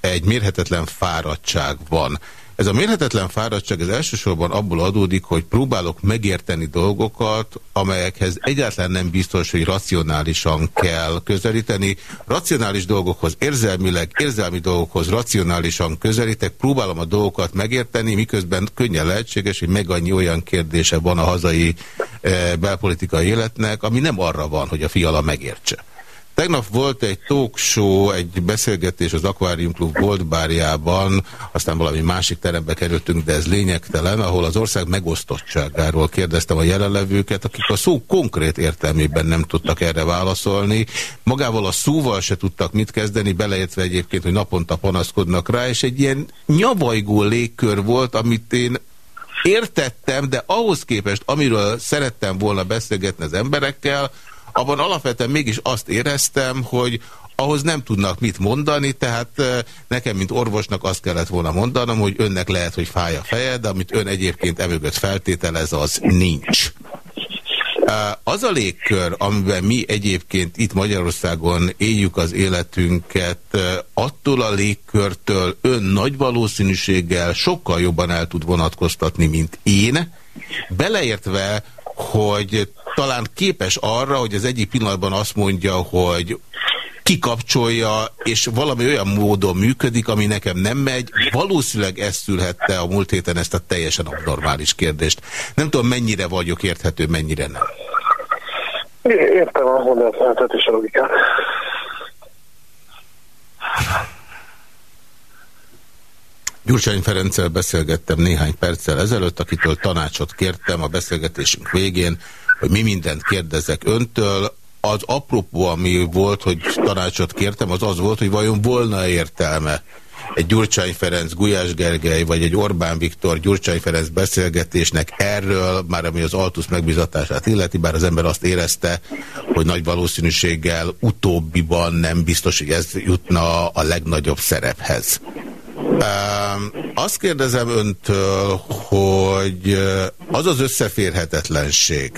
egy mérhetetlen fáradtság van. Ez a mérhetetlen fáradtság az elsősorban abból adódik, hogy próbálok megérteni dolgokat, amelyekhez egyáltalán nem biztos, hogy racionálisan kell közelíteni. Racionális dolgokhoz érzelmileg, érzelmi dolgokhoz racionálisan közelítek, próbálom a dolgokat megérteni, miközben könnyen lehetséges, hogy meg annyi olyan kérdése van a hazai e, belpolitikai életnek, ami nem arra van, hogy a fiala megértse. Tegnap volt egy talk show, egy beszélgetés az Aquarium Club volt bárjában, aztán valami másik terembe kerültünk, de ez lényegtelen, ahol az ország megosztottságáról kérdeztem a jelenlevőket, akik a szó konkrét értelmében nem tudtak erre válaszolni. Magával a szóval se tudtak mit kezdeni, beleértve egyébként, hogy naponta panaszkodnak rá, és egy ilyen nyavajgó légkör volt, amit én értettem, de ahhoz képest, amiről szerettem volna beszélgetni az emberekkel, abban alapvetően mégis azt éreztem, hogy ahhoz nem tudnak mit mondani, tehát nekem, mint orvosnak azt kellett volna mondanom, hogy önnek lehet, hogy fáj a feje, de amit ön egyébként emögött feltételez, az nincs. Az a légkör, amiben mi egyébként itt Magyarországon éljük az életünket, attól a légkörtől ön nagy valószínűséggel sokkal jobban el tud vonatkoztatni, mint én, beleértve, hogy talán képes arra, hogy az egyik pillanatban azt mondja, hogy kikapcsolja, és valami olyan módon működik, ami nekem nem megy. Valószínűleg ezt szülhette a múlt héten ezt a teljesen abnormális kérdést. Nem tudom, mennyire vagyok érthető, mennyire nem. Értem a hozzáfeltetés a logikát. Gyurcsány Ferenccel beszélgettem néhány perccel ezelőtt, akitől tanácsot kértem a beszélgetésünk végén, hogy mi mindent kérdezek öntől. Az apropó, ami volt, hogy tanácsot kértem, az az volt, hogy vajon volna értelme egy Gyurcsány Ferenc, Gulyás Gergely, vagy egy Orbán Viktor Gyurcsány Ferenc beszélgetésnek erről, már ami az Altusz megbizatását illeti, bár az ember azt érezte, hogy nagy valószínűséggel utóbbiban nem biztos, hogy ez jutna a legnagyobb szerephez. Azt kérdezem öntől, hogy az az összeférhetetlenség,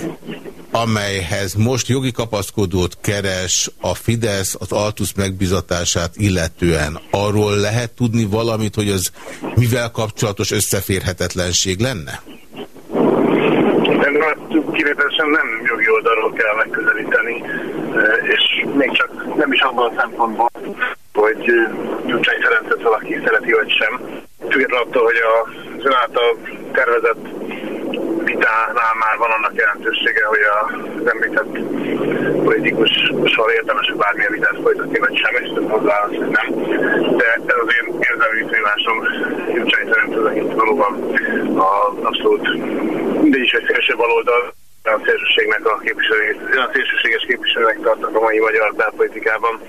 amelyhez most jogi kapaszkodót keres a Fidesz az Altusz megbizatását illetően, arról lehet tudni valamit, hogy az mivel kapcsolatos összeférhetetlenség lenne? kivételesen nem jogi oldalról kell megközelíteni, és még csak nem is abban a szempontból, hogy Gyurcsány Ferencet valaki szereti vagy sem. Függetlenül attól, hogy az ön által tervezett vitánál már van annak jelentősége, hogy az említett politikussal érdemes bármilyen vitát folytatni, vagy sem, és ez hozzá hogy nem. De ez az én érzelmi viszonylásom Gyurcsány Ferenc az valóban az abszolút mindegy is egy szélső baloldal, a szélsőségnek a képviselőjét, a szélsőséges képviselőnek tartok a mai magyar belpolitikában,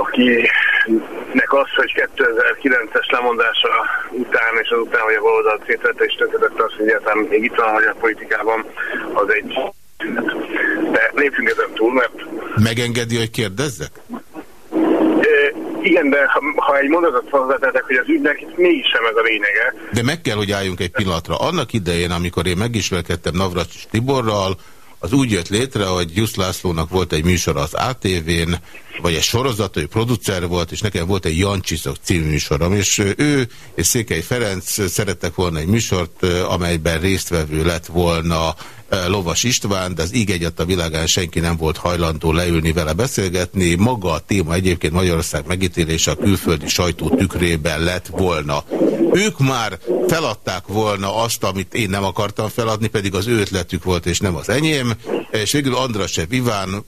akinek az, hogy 2009-es lemondása után és azután, hogy a baloldal szétvette és tönkretette azt, hogy egyáltalán még itt van a magyar politikában, az egy de lépjünk ezen túl, mert... Megengedi, hogy kérdezzek? Igen, de ha, ha egy mondatot hozzátettek, hogy az ügynek mégsem ez a lényege. De meg kell, hogy álljunk egy pillanatra. Annak idején, amikor én megismerkedtem Navracsis Tiborral, az úgy jött létre, hogy Jusz Lászlónak volt egy műsor az ATV-n, vagy egy sorozat, hogy producer volt, és nekem volt egy Jancsiszok című műsorom, és ő és Székely Ferenc szerettek volna egy műsort, amelyben résztvevő lett volna Lovas István, de az íg egyat a világán senki nem volt hajlandó leülni vele beszélgetni. Maga a téma egyébként Magyarország megítélése a külföldi sajtó tükrében lett volna. Ők már feladták volna azt, amit én nem akartam feladni, pedig az ő ötletük volt, és nem az enyém. És végül Andrasev Iván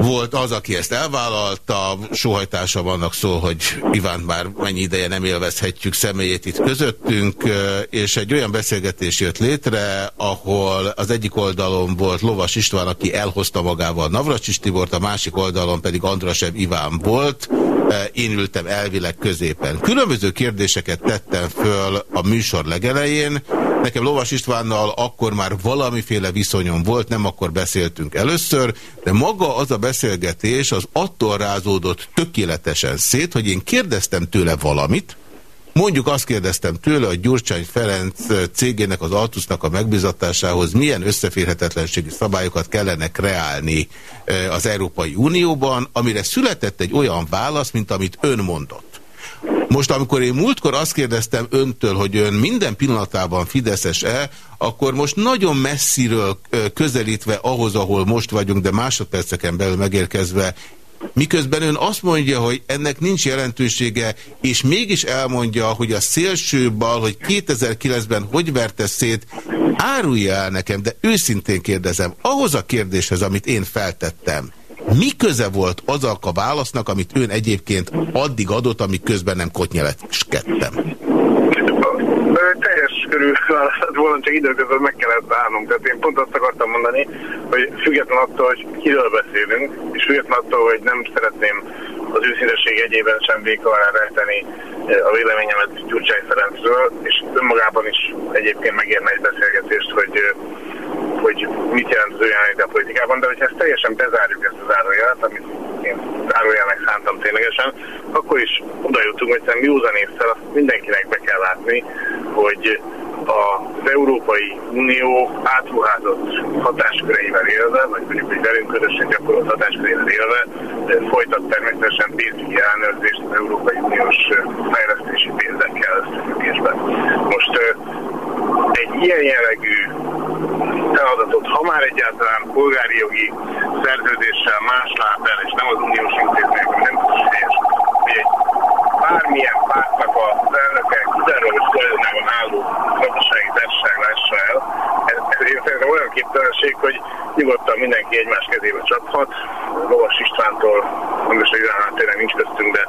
volt az, aki ezt elvállalta, sóhajtása vannak szó, hogy Iván már mennyi ideje nem élvezhetjük személyét itt közöttünk, és egy olyan beszélgetés jött létre, ahol az egyik oldalon volt Lovas István, aki elhozta magával Navracsis Tibort, a másik oldalon pedig Andrasev Iván volt, én ültem elvileg középen. Különböző kérdéseket tettem föl a műsor legelején, Nekem Lovas Istvánnal akkor már valamiféle viszonyom volt, nem akkor beszéltünk először, de maga az a beszélgetés az attól rázódott tökéletesen szét, hogy én kérdeztem tőle valamit, Mondjuk azt kérdeztem tőle, hogy Gyurcsány Ferenc cégének, az Altusznak a megbizatásához milyen összeférhetetlenségi szabályokat kellene kreálni az Európai Unióban, amire született egy olyan válasz, mint amit ön mondott. Most, amikor én múltkor azt kérdeztem öntől, hogy ön minden pillanatában Fideszes-e, akkor most nagyon messziről közelítve ahhoz, ahol most vagyunk, de másodperceken belül megérkezve, Miközben ön azt mondja, hogy ennek nincs jelentősége, és mégis elmondja, hogy a szélső bal, hogy 2009-ben hogy verte szét, árulja el nekem, de őszintén kérdezem, ahhoz a kérdéshez, amit én feltettem, mi köze volt azok a válasznak, amit ön egyébként addig adott, amíg közben nem kotnyeletkedtem? Teljes körül választhat volna, csak időközben meg kellett állnunk. Tehát én pont azt akartam mondani, hogy független attól, hogy kiről beszélünk, és független attól, hogy nem szeretném az őszinteség egyében sem véka alá rejteni a véleményemet Gyurcsány Ferencről, és önmagában is egyébként megérne egy beszélgetést, hogy hogy mit jelent az olyan a politikában, de hogyha ezt teljesen bezárjuk ezt az árójelet, amit én zárójelnek szántam ténylegesen, akkor is oda jutunk, hogy szerintem józanésszel azt mindenkinek be kell látni, hogy az Európai Unió átruházott hatásköreivel élve, vagy mondjuk, hogy velünk közösen gyakorolt hatásköreivel élve, folytat természetesen pénzügyi ellenőrzést az Európai Uniós fejlesztési pénzekkel összefüggésben. Most egy ilyen jellegű feladatot, ha már egyáltalán polgári jogi szerződéssel más lát el, és nem az uniós intézmények, nem helyes, hogy egy bármilyen pártnak a elnöke kizárólag tulajdonában álló gazdasági társaság lássa el, ez, ez én szerintem olyan képtelenség, hogy nyugodtan mindenki egymás kezébe csaphat. Lovas Istvántól, egy tényleg nincs köztünk, de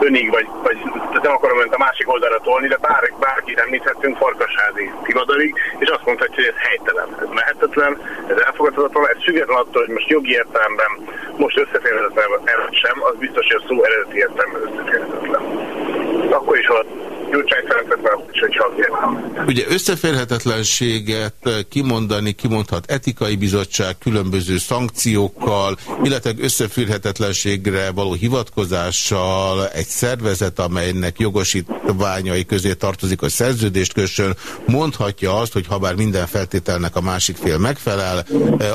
önig, vagy, vagy nem akarom önt a másik oldalra tolni, de bár, bárkit említhetünk Farkasházi Tivadalig, és azt mondhatja, hogy ez helytelen, ez mehetetlen, ez elfogadhatatlan, ez független attól, hogy most jogi értelemben most összeférhetetlen sem, az biztos, hogy a szó eredeti értelemben összeférhetetlen. Akkor is volt Ugye összeférhetetlenséget kimondani, kimondhat etikai bizottság különböző szankciókkal, illetve összeférhetetlenségre való hivatkozással egy szervezet, amelynek jogosítványai közé tartozik, hogy szerződést kössön, mondhatja azt, hogy ha bár minden feltételnek a másik fél megfelel,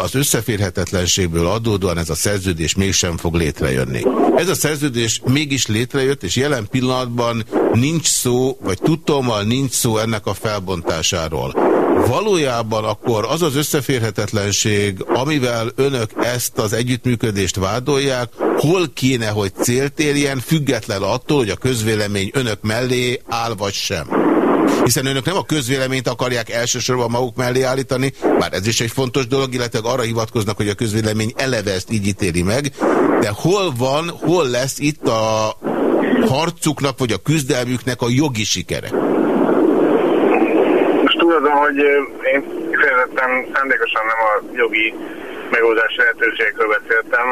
az összeférhetetlenségből adódóan ez a szerződés mégsem fog létrejönni. Ez a szerződés mégis létrejött, és jelen pillanatban nincs szó, vagy tudtommal nincs szó ennek a felbontásáról. valójában akkor az az összeférhetetlenség, amivel önök ezt az együttműködést vádolják, hol kéne, hogy célt érjen, független attól, hogy a közvélemény önök mellé áll vagy sem? Hiszen önök nem a közvéleményt akarják elsősorban maguk mellé állítani, bár ez is egy fontos dolog, illetve arra hivatkoznak, hogy a közvélemény eleve ezt így ítéli meg, de hol van, hol lesz itt a harcuknak, vagy a küzdelmüknek a jogi sikere? Tudom, hogy én kifejezetten szándékosan nem a jogi megoldási lehetőségekről beszéltem,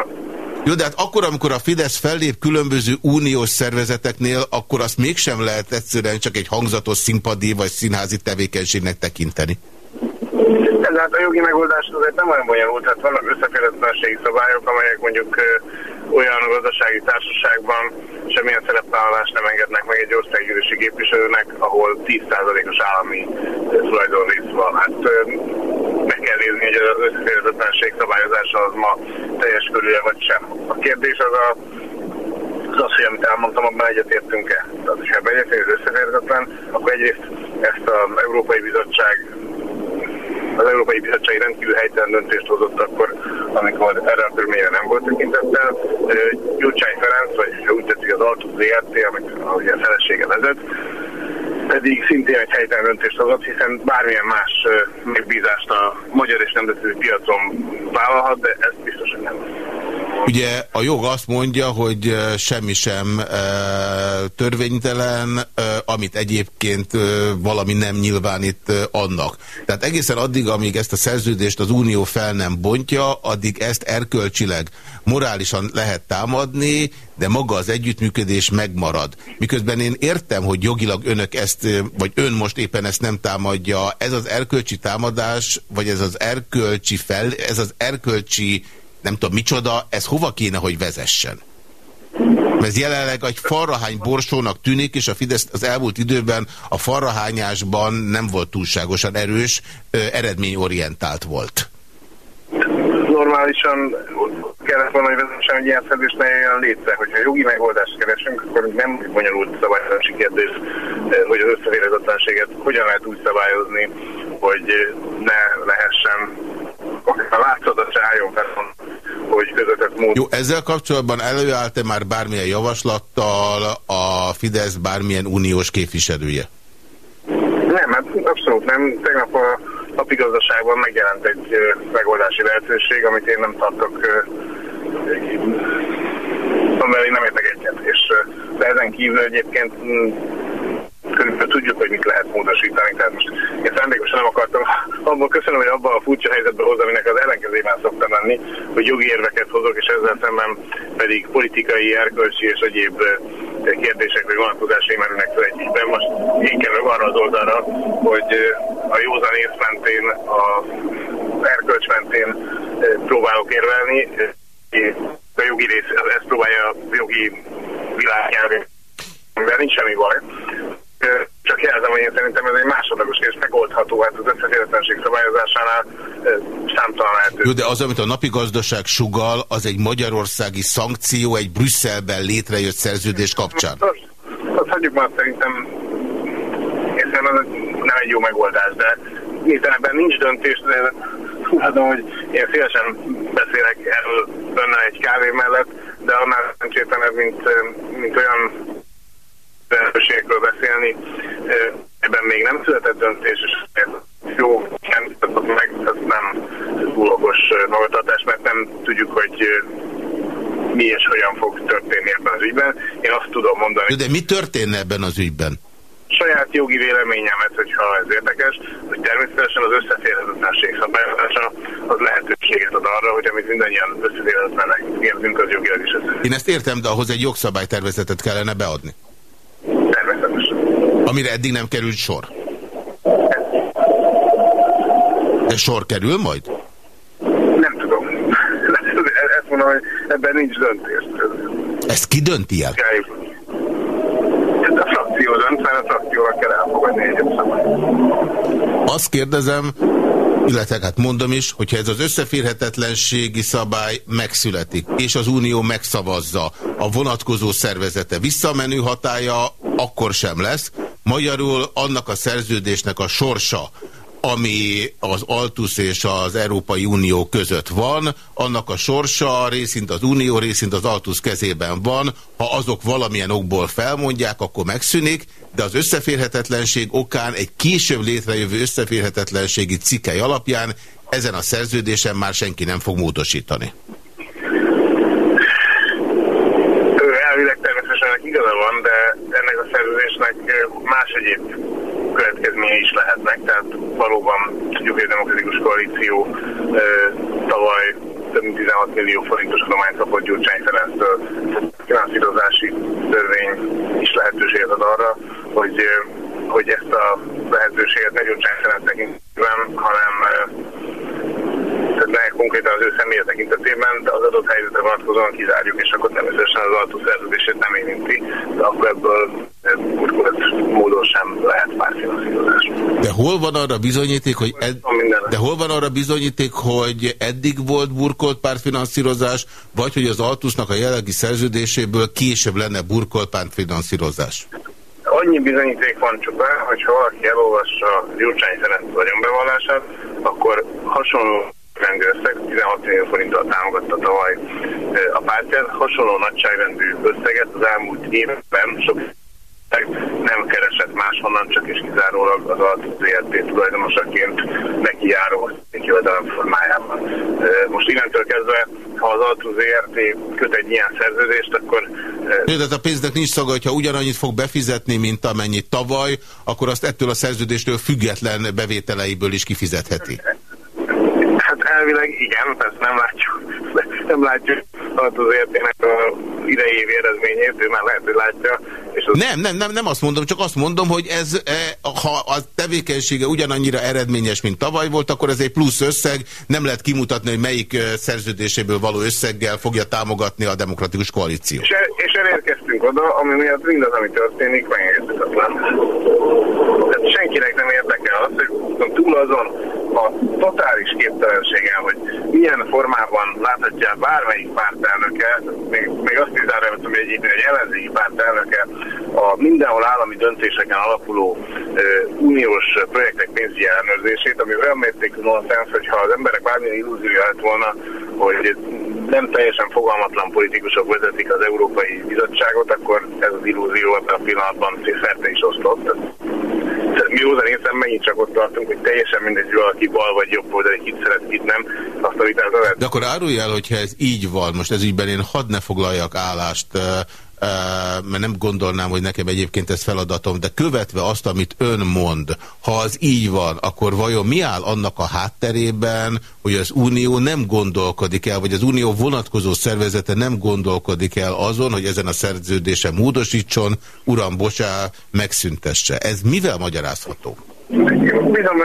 jó, de hát akkor, amikor a Fidesz fellép különböző uniós szervezeteknél, akkor azt mégsem lehet egyszerűen csak egy hangzatos színpadi vagy színházi tevékenységnek tekinteni. Ez hát a jogi megoldás azért nem olyan bonyolult, hát vannak összeférhetetlenségi szabályok, amelyek mondjuk olyan gazdasági társaságban semmilyen szerepvállalást nem engednek meg egy országgyűlési képviselőnek, ahol 10%-os állami tulajdonrész van. Hát meg kell nézni, hogy az összeférhetetlenség szabályozása az ma teljes körülje vagy sem. A kérdés az a az az, hogy amit elmondtam, abban egyetértünk-e. Tehát, hogyha egyetért összeférhetetlen, akkor egyrészt ezt az Európai Bizottság az Európai Bizottság rendkívül helytelen döntést hozott akkor, amikor erre a körülményre nem volt tekintettel. Gyurcsány Ferenc, vagy úgy tetszik az Altus ZRT, amit ahogy a felesége vezet, pedig szintén egy helytelen döntést hozott, hiszen bármilyen más megbízást a magyar és nemzetközi piacon vállalhat, de ezt nem. Ugye a jog azt mondja, hogy semmi sem törvénytelen, amit egyébként valami nem nyilvánít annak. Tehát egészen addig, amíg ezt a szerződést az Unió fel nem bontja, addig ezt erkölcsileg, morálisan lehet támadni, de maga az együttműködés megmarad. Miközben én értem, hogy jogilag önök ezt, vagy ön most éppen ezt nem támadja, ez az erkölcsi támadás, vagy ez az erkölcsi fel, ez az erkölcsi nem tudom micsoda, ez hova kéne, hogy vezessen? Ez jelenleg egy farrahány borsónak tűnik, és a Fidesz az elmúlt időben a farrahányásban nem volt túlságosan erős, eredményorientált volt. Normálisan kellett volna, hogy vezessen egy ilyen szerződést ne jöjjön létre. Hogyha jogi megoldást keresünk, akkor nem bonyolult szabályozási kérdés, hogy az összeférhetetlenséget hogyan lehet úgy szabályozni, hogy ne lehessen a látszatot se álljon fel, hogy közvetett módon. Jó, ezzel kapcsolatban előállt-e már bármilyen javaslattal a Fidesz bármilyen uniós képviselője? Nem, hát abszolút nem. Tegnap a napigazdaságban megjelent egy megoldási lehetőség, amit én nem tartok amivel én nem értek egyet. És de ezen kívül egyébként körülbelül tudjuk, hogy mit lehet módosítani. Tehát most én szándékosan nem akartam, abban köszönöm, hogy abban a furcsa helyzetben hozzá, aminek az ellenkezében szoktam lenni, hogy jogi érveket hozok, és ezzel szemben pedig politikai, erkölcsi és egyéb kérdések vagy vonatkozásai merülnek fel egy ígyben. Most én kerülök arra az oldalra, hogy a józan ész mentén, a erkölcs mentén próbálok érvelni, a jogi rész, ezt próbálja a jogi világnyelvén, mert nincs semmi baj csak jelzem, hogy én szerintem ez egy másodlagos és megoldható, hát az összeférhetetlenség szabályozásánál számtalan lehető. Jó, de az, amit a napi gazdaság sugal, az egy magyarországi szankció egy Brüsszelben létrejött szerződés kapcsán. Azt, azt hagyjuk már szerintem, hiszen az nem egy jó megoldás, de miután ebben nincs döntés, de tudom, hogy én szívesen beszélek erről önnel egy kávé mellett, de annál szerencsétlenebb, mint, mint olyan lehetőségekről beszélni. Ebben még nem született döntés, és jó, nem meg, ez nem túl okos magatartás, mert nem tudjuk, hogy mi és hogyan fog történni ebben az ügyben. Én azt tudom mondani. De mi történne ebben az ügyben? saját jogi véleményemet, hogyha ez érdekes, hogy természetesen az összeférhetetlenség szabályozása az lehetőséget ad arra, hogy amit mindannyian összeférhetetlenek érzünk, az jogilag is összeférhetetlen. Én ezt értem, de ahhoz egy jogszabálytervezetet kellene beadni. Amire eddig nem került sor. De sor kerül majd? Nem tudom. Ezt mondom, hogy ebben nincs döntés. Ezt ki dönti el? Ez a frakció dönt, mert a frakcióval kell elfogadni egy Azt kérdezem, illetve hát mondom is, hogyha ez az összeférhetetlenségi szabály megszületik, és az Unió megszavazza a vonatkozó szervezete visszamenő hatája, akkor sem lesz. Magyarul annak a szerződésnek a sorsa, ami az Altus és az Európai Unió között van, annak a sorsa részint az Unió, részint az Altus kezében van. Ha azok valamilyen okból felmondják, akkor megszűnik, de az összeférhetetlenség okán egy később létrejövő összeférhetetlenségi cikkely alapján ezen a szerződésen már senki nem fog módosítani. Elvileg természetesen igaza van, de ennek a szerződésnek más egyéb következménye is lehetnek, tehát valóban tudjuk, hogy a Demokratikus Koalíció tavaly több mint 16 millió forintos adományt kapott Gyurcsány Ferenctől. Finanszírozási törvény is lehetőséget ad arra, hogy, hogy ezt a lehetőséget ne Gyurcsány Ferenc hanem ne konkrétan az ő személye tekintetében, de az adott helyzetre vonatkozóan kizárjuk, és akkor természetesen az autó szerződését nem érinti, de akkor ebből burkolat módon sem lehet pártfinanszírozás. De hol van arra bizonyíték, hogy ed... de hol van arra bizonyíték, hogy eddig volt burkolt pártfinanszírozás, vagy hogy az Altusnak a jelenlegi szerződéséből később lenne burkolt pártfinanszírozás? Annyi bizonyíték van csupán, hogy ha valaki elolvassa Gyurcsány Ferenc vagyonbevallását, akkor hasonló rendű összeg, 16 millió forinttal támogatta tavaly a pártját. Hasonló nagyságrendű összeget az elmúlt évben sok nem keresett máshonnan, csak is kizárólag az Altus ZRT tulajdonosaként neki járó jövedelem formájában. Most innentől kezdve, ha az Altus ZRT köt egy ilyen szerződést, akkor... Jó, de a pénznek nincs szaga, hogyha ugyanannyit fog befizetni, mint amennyit tavaly, akkor azt ettől a szerződéstől független bevételeiből is kifizetheti igen, persze nem látjuk, nem látjuk az értének a idei évi eredményét, ő már lehet, hogy látja. És az... Nem, nem, nem, nem azt mondom, csak azt mondom, hogy ez, e, ha a tevékenysége ugyanannyira eredményes, mint tavaly volt, akkor ez egy plusz összeg, nem lehet kimutatni, hogy melyik e, szerződéséből való összeggel fogja támogatni a demokratikus koalíció. És, el, és elérkeztünk oda, ami miatt mindaz, ami történik, megengedhetetlen. Tehát senkinek nem érdekel az, hogy túl azon a totális képtelenségen, hogy milyen formában láthatja bármelyik pártelnöke, még, még azt is zárójelben, hogy egyébként egy ellenzéki pártelnöke a mindenhol állami döntéseken alapuló e, uniós projektek pénzügyi ellenőrzését, ami olyan mértékű nonsens, hogyha az emberek bármilyen illúziója lett volna, hogy nem teljesen fogalmatlan politikusok vezetik az Európai Bizottságot, akkor ez az illúzió ebben a pillanatban szerte is osztott. Mi józan észem megint csak ott tartunk, hogy teljesen mindegy, hogy valaki bal vagy jobb oldali, kit szeret, kit nem, azt a vitát lehet. De akkor árulj el, hogyha ez így van, most ez ügyben én hadd ne foglaljak állást, mert nem gondolnám, hogy nekem egyébként ez feladatom, de követve azt, amit ön mond, ha az így van, akkor vajon mi áll annak a hátterében, hogy az Unió nem gondolkodik el, vagy az Unió vonatkozó szervezete nem gondolkodik el azon, hogy ezen a szerződése módosítson, uram, bocsá, megszüntesse. Ez mivel magyarázható? Bizony,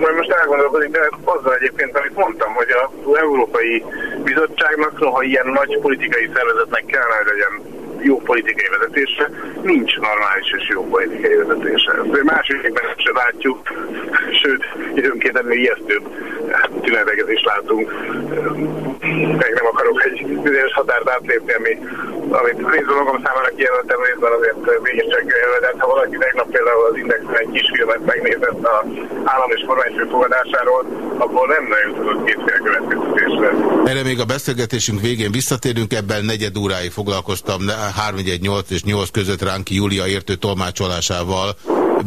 mert most elgondolkodik, de azzal egyébként, amit mondtam, hogy az Európai Bizottságnak, ha ilyen nagy politikai szervezetnek kellene, legyen jó politikai vezetése, nincs normális és jó politikai vezetése. De másikben sem látjuk, sőt, időnként ennél ijesztőbb tüneteket is látunk. Meg nem akarok egy bizonyos határt átlépni, ami, amit részben magam számára kijelöltem, részben azért mégiscsak de ha valaki tegnap például az Indexen egy kisfilmet megnézett az állam és kormányfő fogadásáról, abból nem nagyon tudott következtetésre. Erre még a beszélgetésünk végén visszatérünk, ebben negyed óráig foglalkoztam 318 és 8 között Ránki Júlia értő tolmácsolásával,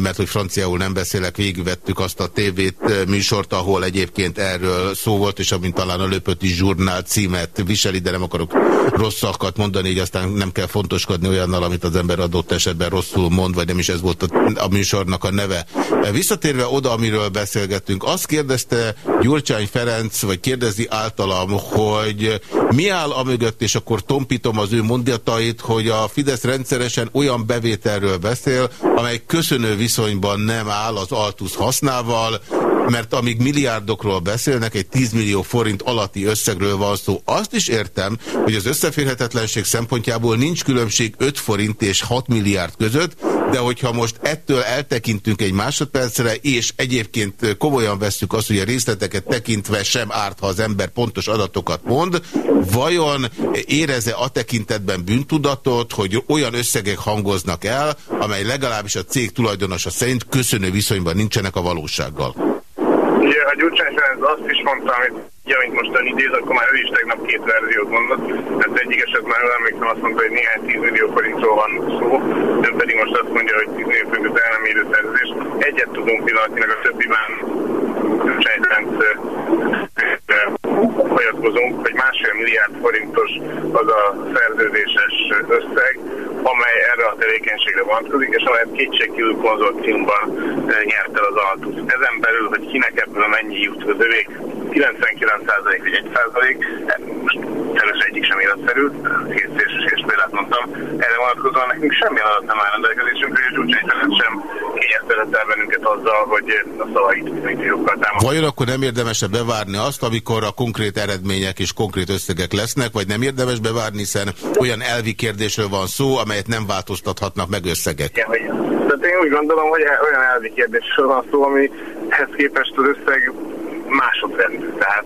mert hogy franciául nem beszélek, végigvettük azt a tévét műsort, ahol egyébként erről szó volt, és amint talán a Löpöti Zsurnál címet viseli, de nem akarok rosszakat mondani, így aztán nem kell fontoskodni olyannal, amit az ember adott esetben rosszul mond, vagy nem is ez volt a, a műsornak a neve. Visszatérve oda, amiről beszélgettünk, azt kérdezte Gyurcsány Ferenc, vagy kérdezi általam, hogy mi áll a és akkor tompítom az ő mondatait, hogy a Fidesz rendszeresen olyan bevételről beszél, amely köszönő viszonyban nem áll az Altus hasznával, mert amíg milliárdokról beszélnek, egy 10 millió forint alatti összegről van szó. Azt is értem, hogy az összeférhetetlenség szempontjából nincs különbség 5 forint és 6 milliárd között, de hogyha most ettől eltekintünk egy másodpercre, és egyébként komolyan veszük azt, hogy a részleteket tekintve sem árt, ha az ember pontos adatokat mond, vajon éreze a tekintetben bűntudatot, hogy olyan összegek hangoznak el, amely legalábbis a cég tulajdonosa szerint köszönő viszonyban nincsenek a valósággal? Ugye a Gyurcsány Ferenc azt is mondta, amit Ja, mint most ön idéz, akkor már ő is tegnap két verziót mondott. Tehát egyik esetben ő emlékszem azt mondta, hogy néhány 10 millió forintról van szó, ön pedig most azt mondja, hogy 10 millió forint el nem érő szerződés. Egyet tudunk pillanatnyilag a többiben Ferenc hagyatkozunk, hogy másfél milliárd forintos az a szerződéses összeg, amely erre a tevékenységre vonatkozik, és amelyet kétségkívül konzorciumban nyert el az Altus. Ezen belül, hogy kinek ebből mennyi jut az övék, 99% vagy 1%, most természetesen egyik sem életszerű, két szélsőséges példát mondtam, erre vonatkozóan nekünk semmi adat nem áll rendelkezésünkre, és Ferenc sem kényeztetett el bennünket azzal, hogy a szavait. Vajon akkor nem érdemes -e bevárni azt, amikor a konkrét eredmények és konkrét összegek lesznek, vagy nem érdemes bevárni, hiszen olyan elvi kérdésről van szó, amelyet nem változtathatnak meg összegek? Tehát én úgy gondolom, hogy olyan elvi kérdésről van szó, amihez képest az összeg másodrendű. Tehát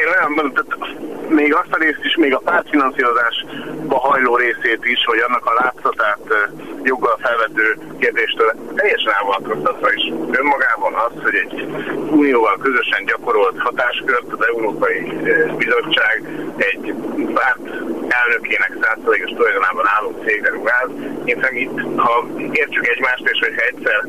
én olyan, tehát még azt a részt is, még a pártfinanszírozásba hajló részét is, vagy annak a látszatát joggal felvető kérdéstől teljesen elvonatkoztatva is önmagában az, hogy egy unióval közösen gyakorolt hatáskört az Európai Bizottság egy párt elnökének százalékos tulajdonában álló cégre ruház. Én itt, ha értsük egymást, és hogyha egyszer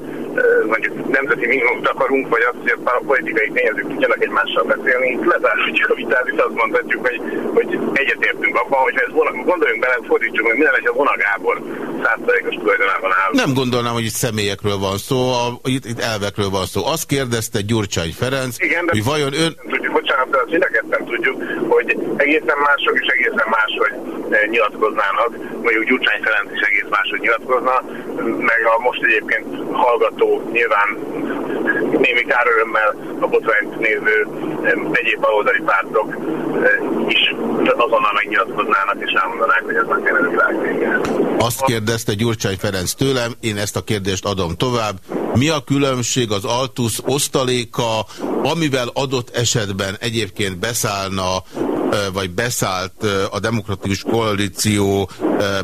mondjuk nemzeti minimumot akarunk, vagy azt, hogy a politikai tényezők tudjanak egymással beszélni, lezárhatjuk a vitát, és azt mondhatjuk, hogy, hogy egyetértünk abban, hogy ez vonag, gondoljunk bele, fordítsuk meg, minden, hogy a vonagábor százalékos tulajdonában áll. Nem gondolnám, hogy itt személyekről van szó, a, itt, itt elvekről van szó. Azt kérdezte Gyurcsány Ferenc, Igen, hogy vajon ön... Tudjuk, bocsánat, de azt mind tudjuk, hogy egészen mások és egészen máshogy eh, nyilatkoznának, mondjuk Gyurcsány Ferenc is egész máshogy nyilatkozna, meg a most egyébként hallgató, nyilván némi kárörömmel a botrányt néző egyéb baloldali pártok eh, is azonnal megnyilatkoznának és elmondanák, hogy ez már a világ Azt kérdezte Gyurcsány Ferenc tőlem, én ezt a kérdést adom tovább. Mi a különbség az Altus osztaléka, amivel adott esetben egyébként beszállna vagy beszállt a demokratikus koalíció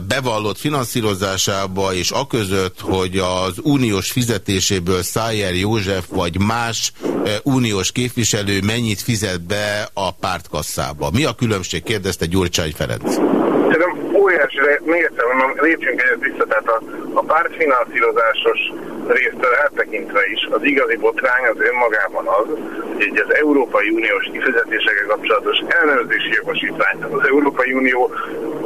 bevallott finanszírozásába, és aközött, hogy az uniós fizetéséből Szájer József vagy más uniós képviselő mennyit fizet be a pártkasszába. Mi a különbség? kérdezte Gyurcsány Ferenc. Szerintem óriási, egyszer mondom, lépjünk egyet vissza, tehát a pártfinanszírozásos résztől eltekintve is az igazi botrány az önmagában az, hogy az Európai Uniós kifizetésekkel kapcsolatos ellenőrzési jogosítvány, az Európai Unió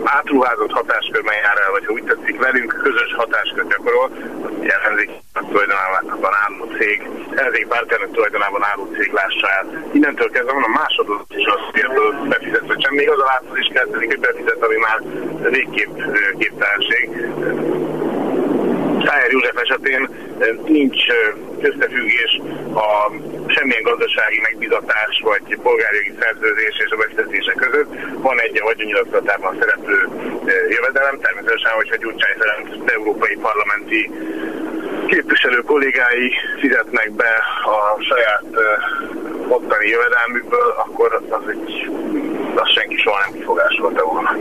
átruházott hatáskörben jár el, vagy ha úgy tetszik, velünk közös hatáskört gyakorol, az ellenzék tulajdonában álló cég, ellenzék pártelnök tulajdonában álló cég lássa el. Innentől kezdve van a másodot is azt, hogy befizet, vagy sem. Még az a látszat is kezdődik, hogy befizet, ami már végképp képtelenség. Szájer József esetén nincs összefüggés a semmilyen gazdasági megbizatás vagy polgárjogi szerződés és a befizetése között. Van egy a vagyonnyilatkozatában szereplő jövedelem, természetesen, hogyha Gyurcsány Ferenc európai parlamenti képviselő kollégái fizetnek be a saját ottani jövedelmükből, akkor az egy, az senki soha nem kifogásolta volna.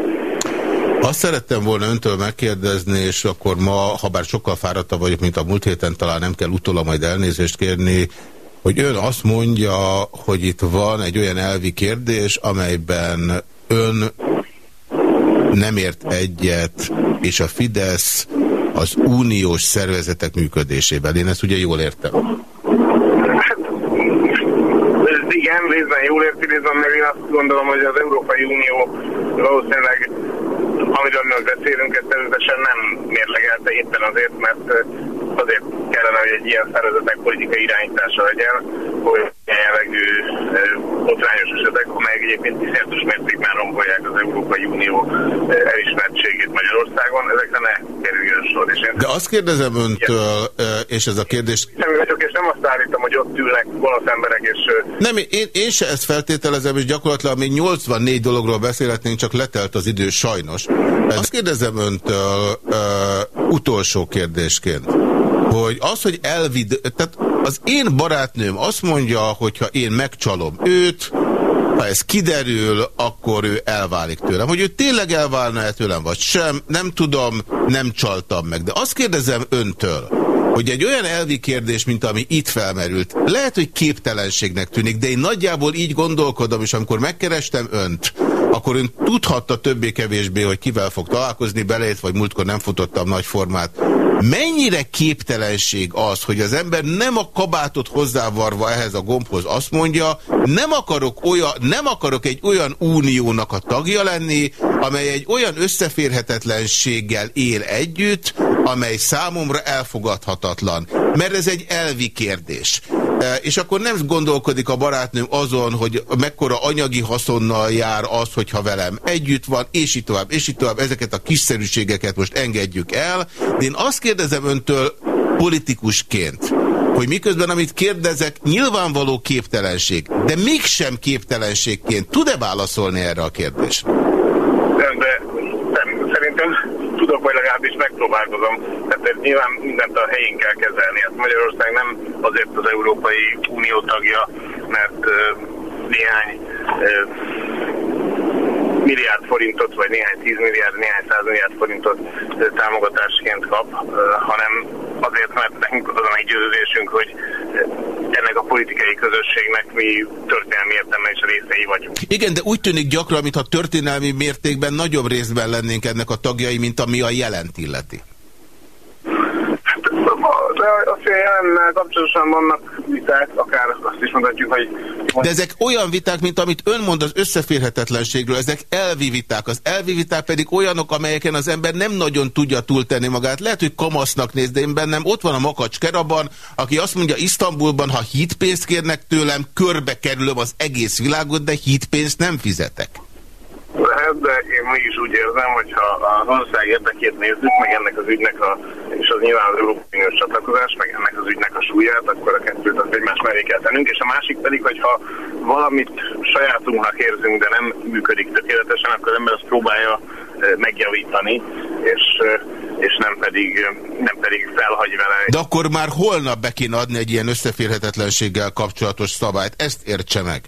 Azt szerettem volna öntől megkérdezni, és akkor ma, ha bár sokkal fáradtabb vagyok, mint a múlt héten, talán nem kell utólag majd elnézést kérni, hogy ön azt mondja, hogy itt van egy olyan elvi kérdés, amelyben ön nem ért egyet, és a Fidesz az uniós szervezetek működésében. Én ezt ugye jól értem. Hát, igen, részben jól érti, részben meg én azt gondolom, hogy az Európai Unió valószínűleg amiről mi beszélünk, ez természetesen nem mérlegelte éppen azért, mert azért kellene, hogy egy ilyen szervezetnek politikai irányítása legyen, hogy jellegű botrányos esetek, amelyek egyébként iszonyatos mértékben rombolják az Európai Unió elismertségét Magyarországon, ezekre ne kerüljön sor. És De azt kérdezem öntől, és ez a kérdés... Nem vagyok, és nem azt állítom, hogy ott ülnek gonosz emberek, és... Nem, én, én se ezt feltételezem, és gyakorlatilag még 84 dologról beszélhetnénk, csak letelt az idő sajnos. Azt kérdezem öntől uh, utolsó kérdésként, hogy az, hogy elvid... Tehát az én barátnőm azt mondja, hogy ha én megcsalom őt, ha ez kiderül, akkor ő elválik tőlem. Hogy ő tényleg elválna-e tőlem, vagy sem, nem tudom, nem csaltam meg. De azt kérdezem öntől, hogy egy olyan elvi kérdés, mint ami itt felmerült, lehet, hogy képtelenségnek tűnik, de én nagyjából így gondolkodom, és amikor megkerestem önt, akkor ön tudhatta többé-kevésbé, hogy kivel fog találkozni, belejött, vagy múltkor nem futottam nagy formát. Mennyire képtelenség az, hogy az ember nem a kabátot hozzávarva ehhez a gombhoz azt mondja, nem akarok, olyan, nem akarok egy olyan uniónak a tagja lenni, amely egy olyan összeférhetetlenséggel él együtt, amely számomra elfogadhatatlan. Mert ez egy elvi kérdés. E, és akkor nem gondolkodik a barátnőm azon, hogy mekkora anyagi haszonnal jár az, hogyha velem együtt van, és így tovább, és így tovább. Ezeket a kiszerűségeket most engedjük el. De én azt kérdezem öntől politikusként, hogy miközben amit kérdezek, nyilvánvaló képtelenség, de mégsem képtelenségként tud-e válaszolni erre a kérdésre? Nem, de nem, szerintem tudok, vagy legalábbis megpróbálkozom. Tehát nyilván mindent a helyén kell kezelni. Hát Magyarország nem azért az Európai Unió tagja, mert néhány milliárd forintot, vagy néhány tízmilliárd, néhány százmilliárd forintot támogatásként kap, hanem azért, mert nekünk az a meggyőződésünk, hogy ennek a politikai közösségnek mi történelmi értelme és részei vagyunk. Igen, de úgy tűnik gyakran, mintha történelmi mértékben nagyobb részben lennénk ennek a tagjai, mint ami a jelent illeti azt jelennel kapcsolatosan vannak viták, akár azt is mondhatjuk, hogy... De ezek olyan viták, mint amit ön mond az összeférhetetlenségről, ezek elvi viták. Az elvi viták pedig olyanok, amelyeken az ember nem nagyon tudja túltenni magát. Lehet, hogy kamasznak néz, de én bennem ott van a Makacs Keraban, aki azt mondja Isztambulban, ha hítpénzt kérnek tőlem, körbe kerülöm az egész világot, de hítpénzt nem fizetek lehet, de én mégis úgy érzem, hogy ha az ország érdekét nézzük, meg ennek az ügynek, a, és az nyilván az Európai Uniós csatlakozás, meg ennek az ügynek a súlyát, akkor a kettőt az egymás mellé kell tennünk, és a másik pedig, hogy ha valamit sajátunknak érzünk, de nem működik tökéletesen, akkor az ember azt próbálja megjavítani, és, és nem, pedig, nem pedig felhagy vele. De akkor már holnap be kéne adni egy ilyen összeférhetetlenséggel kapcsolatos szabályt, ezt értse meg.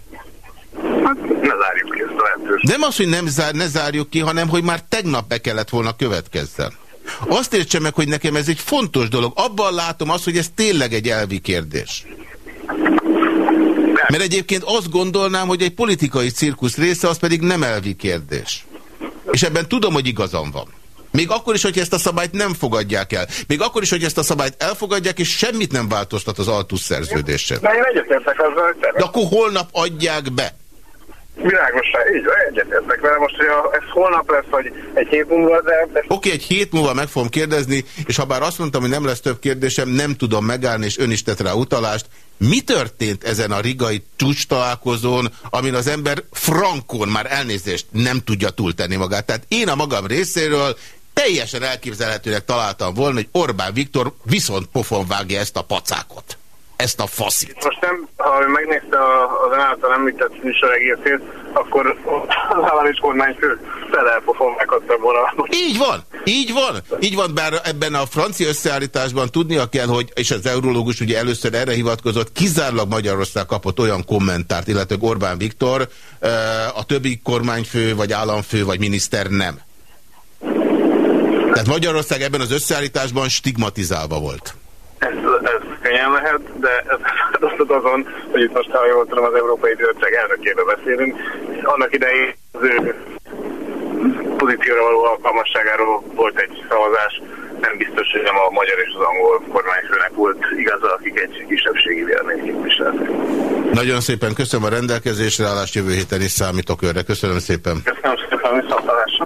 Hát ne zárjuk Nem az, hogy nem zár, ne zárjuk ki, hanem hogy már tegnap be kellett volna következzen. Azt értse meg, hogy nekem ez egy fontos dolog. Abban látom azt, hogy ez tényleg egy elvi kérdés. Mert egyébként azt gondolnám, hogy egy politikai cirkusz része, az pedig nem elvi kérdés. És ebben tudom, hogy igazam van. Még akkor is, hogy ezt a szabályt nem fogadják el. Még akkor is, hogy ezt a szabályt elfogadják, és semmit nem változtat az Altus szerződésen. De akkor holnap adják be. Világosan, így van, egyetértek vele. Most, hogy ez holnap lesz, vagy egy hét múlva, de... Oké, okay, egy hét múlva meg fogom kérdezni, és ha bár azt mondtam, hogy nem lesz több kérdésem, nem tudom megállni, és ön is tett rá utalást. Mi történt ezen a rigai csúcs találkozón, amin az ember frankon már elnézést nem tudja túltenni magát? Tehát én a magam részéről teljesen elképzelhetőnek találtam volna, hogy Orbán Viktor viszont pofon vágja ezt a pacákot ezt a faszit. Most nem, ha megnézte az által említett műsor egészét, akkor az állam és kormányfő felelpofon megadta volna. Így van, így van, így van, bár ebben a francia összeállításban tudnia kell, hogy, és az eurológus ugye először erre hivatkozott, kizárólag Magyarország kapott olyan kommentárt, illetve Orbán Viktor, a többi kormányfő, vagy államfő, vagy miniszter nem. Tehát Magyarország ebben az összeállításban stigmatizálva volt. Könnyen lehet, de ez adott azon, hogy itt most, ha jól tudom, az Európai Bizottság elnökébe beszélünk. Annak idején az ő pozícióra való alkalmasságáról volt egy szavazás, nem biztos, hogy nem a magyar és az angol kormányfőnek volt igaza, akik egy kisebbségi véleményt képviseltek. Nagyon szépen köszönöm a rendelkezésre állást jövő héten is számítok őre. Köszönöm szépen. Köszönöm szépen, viszontlátásra.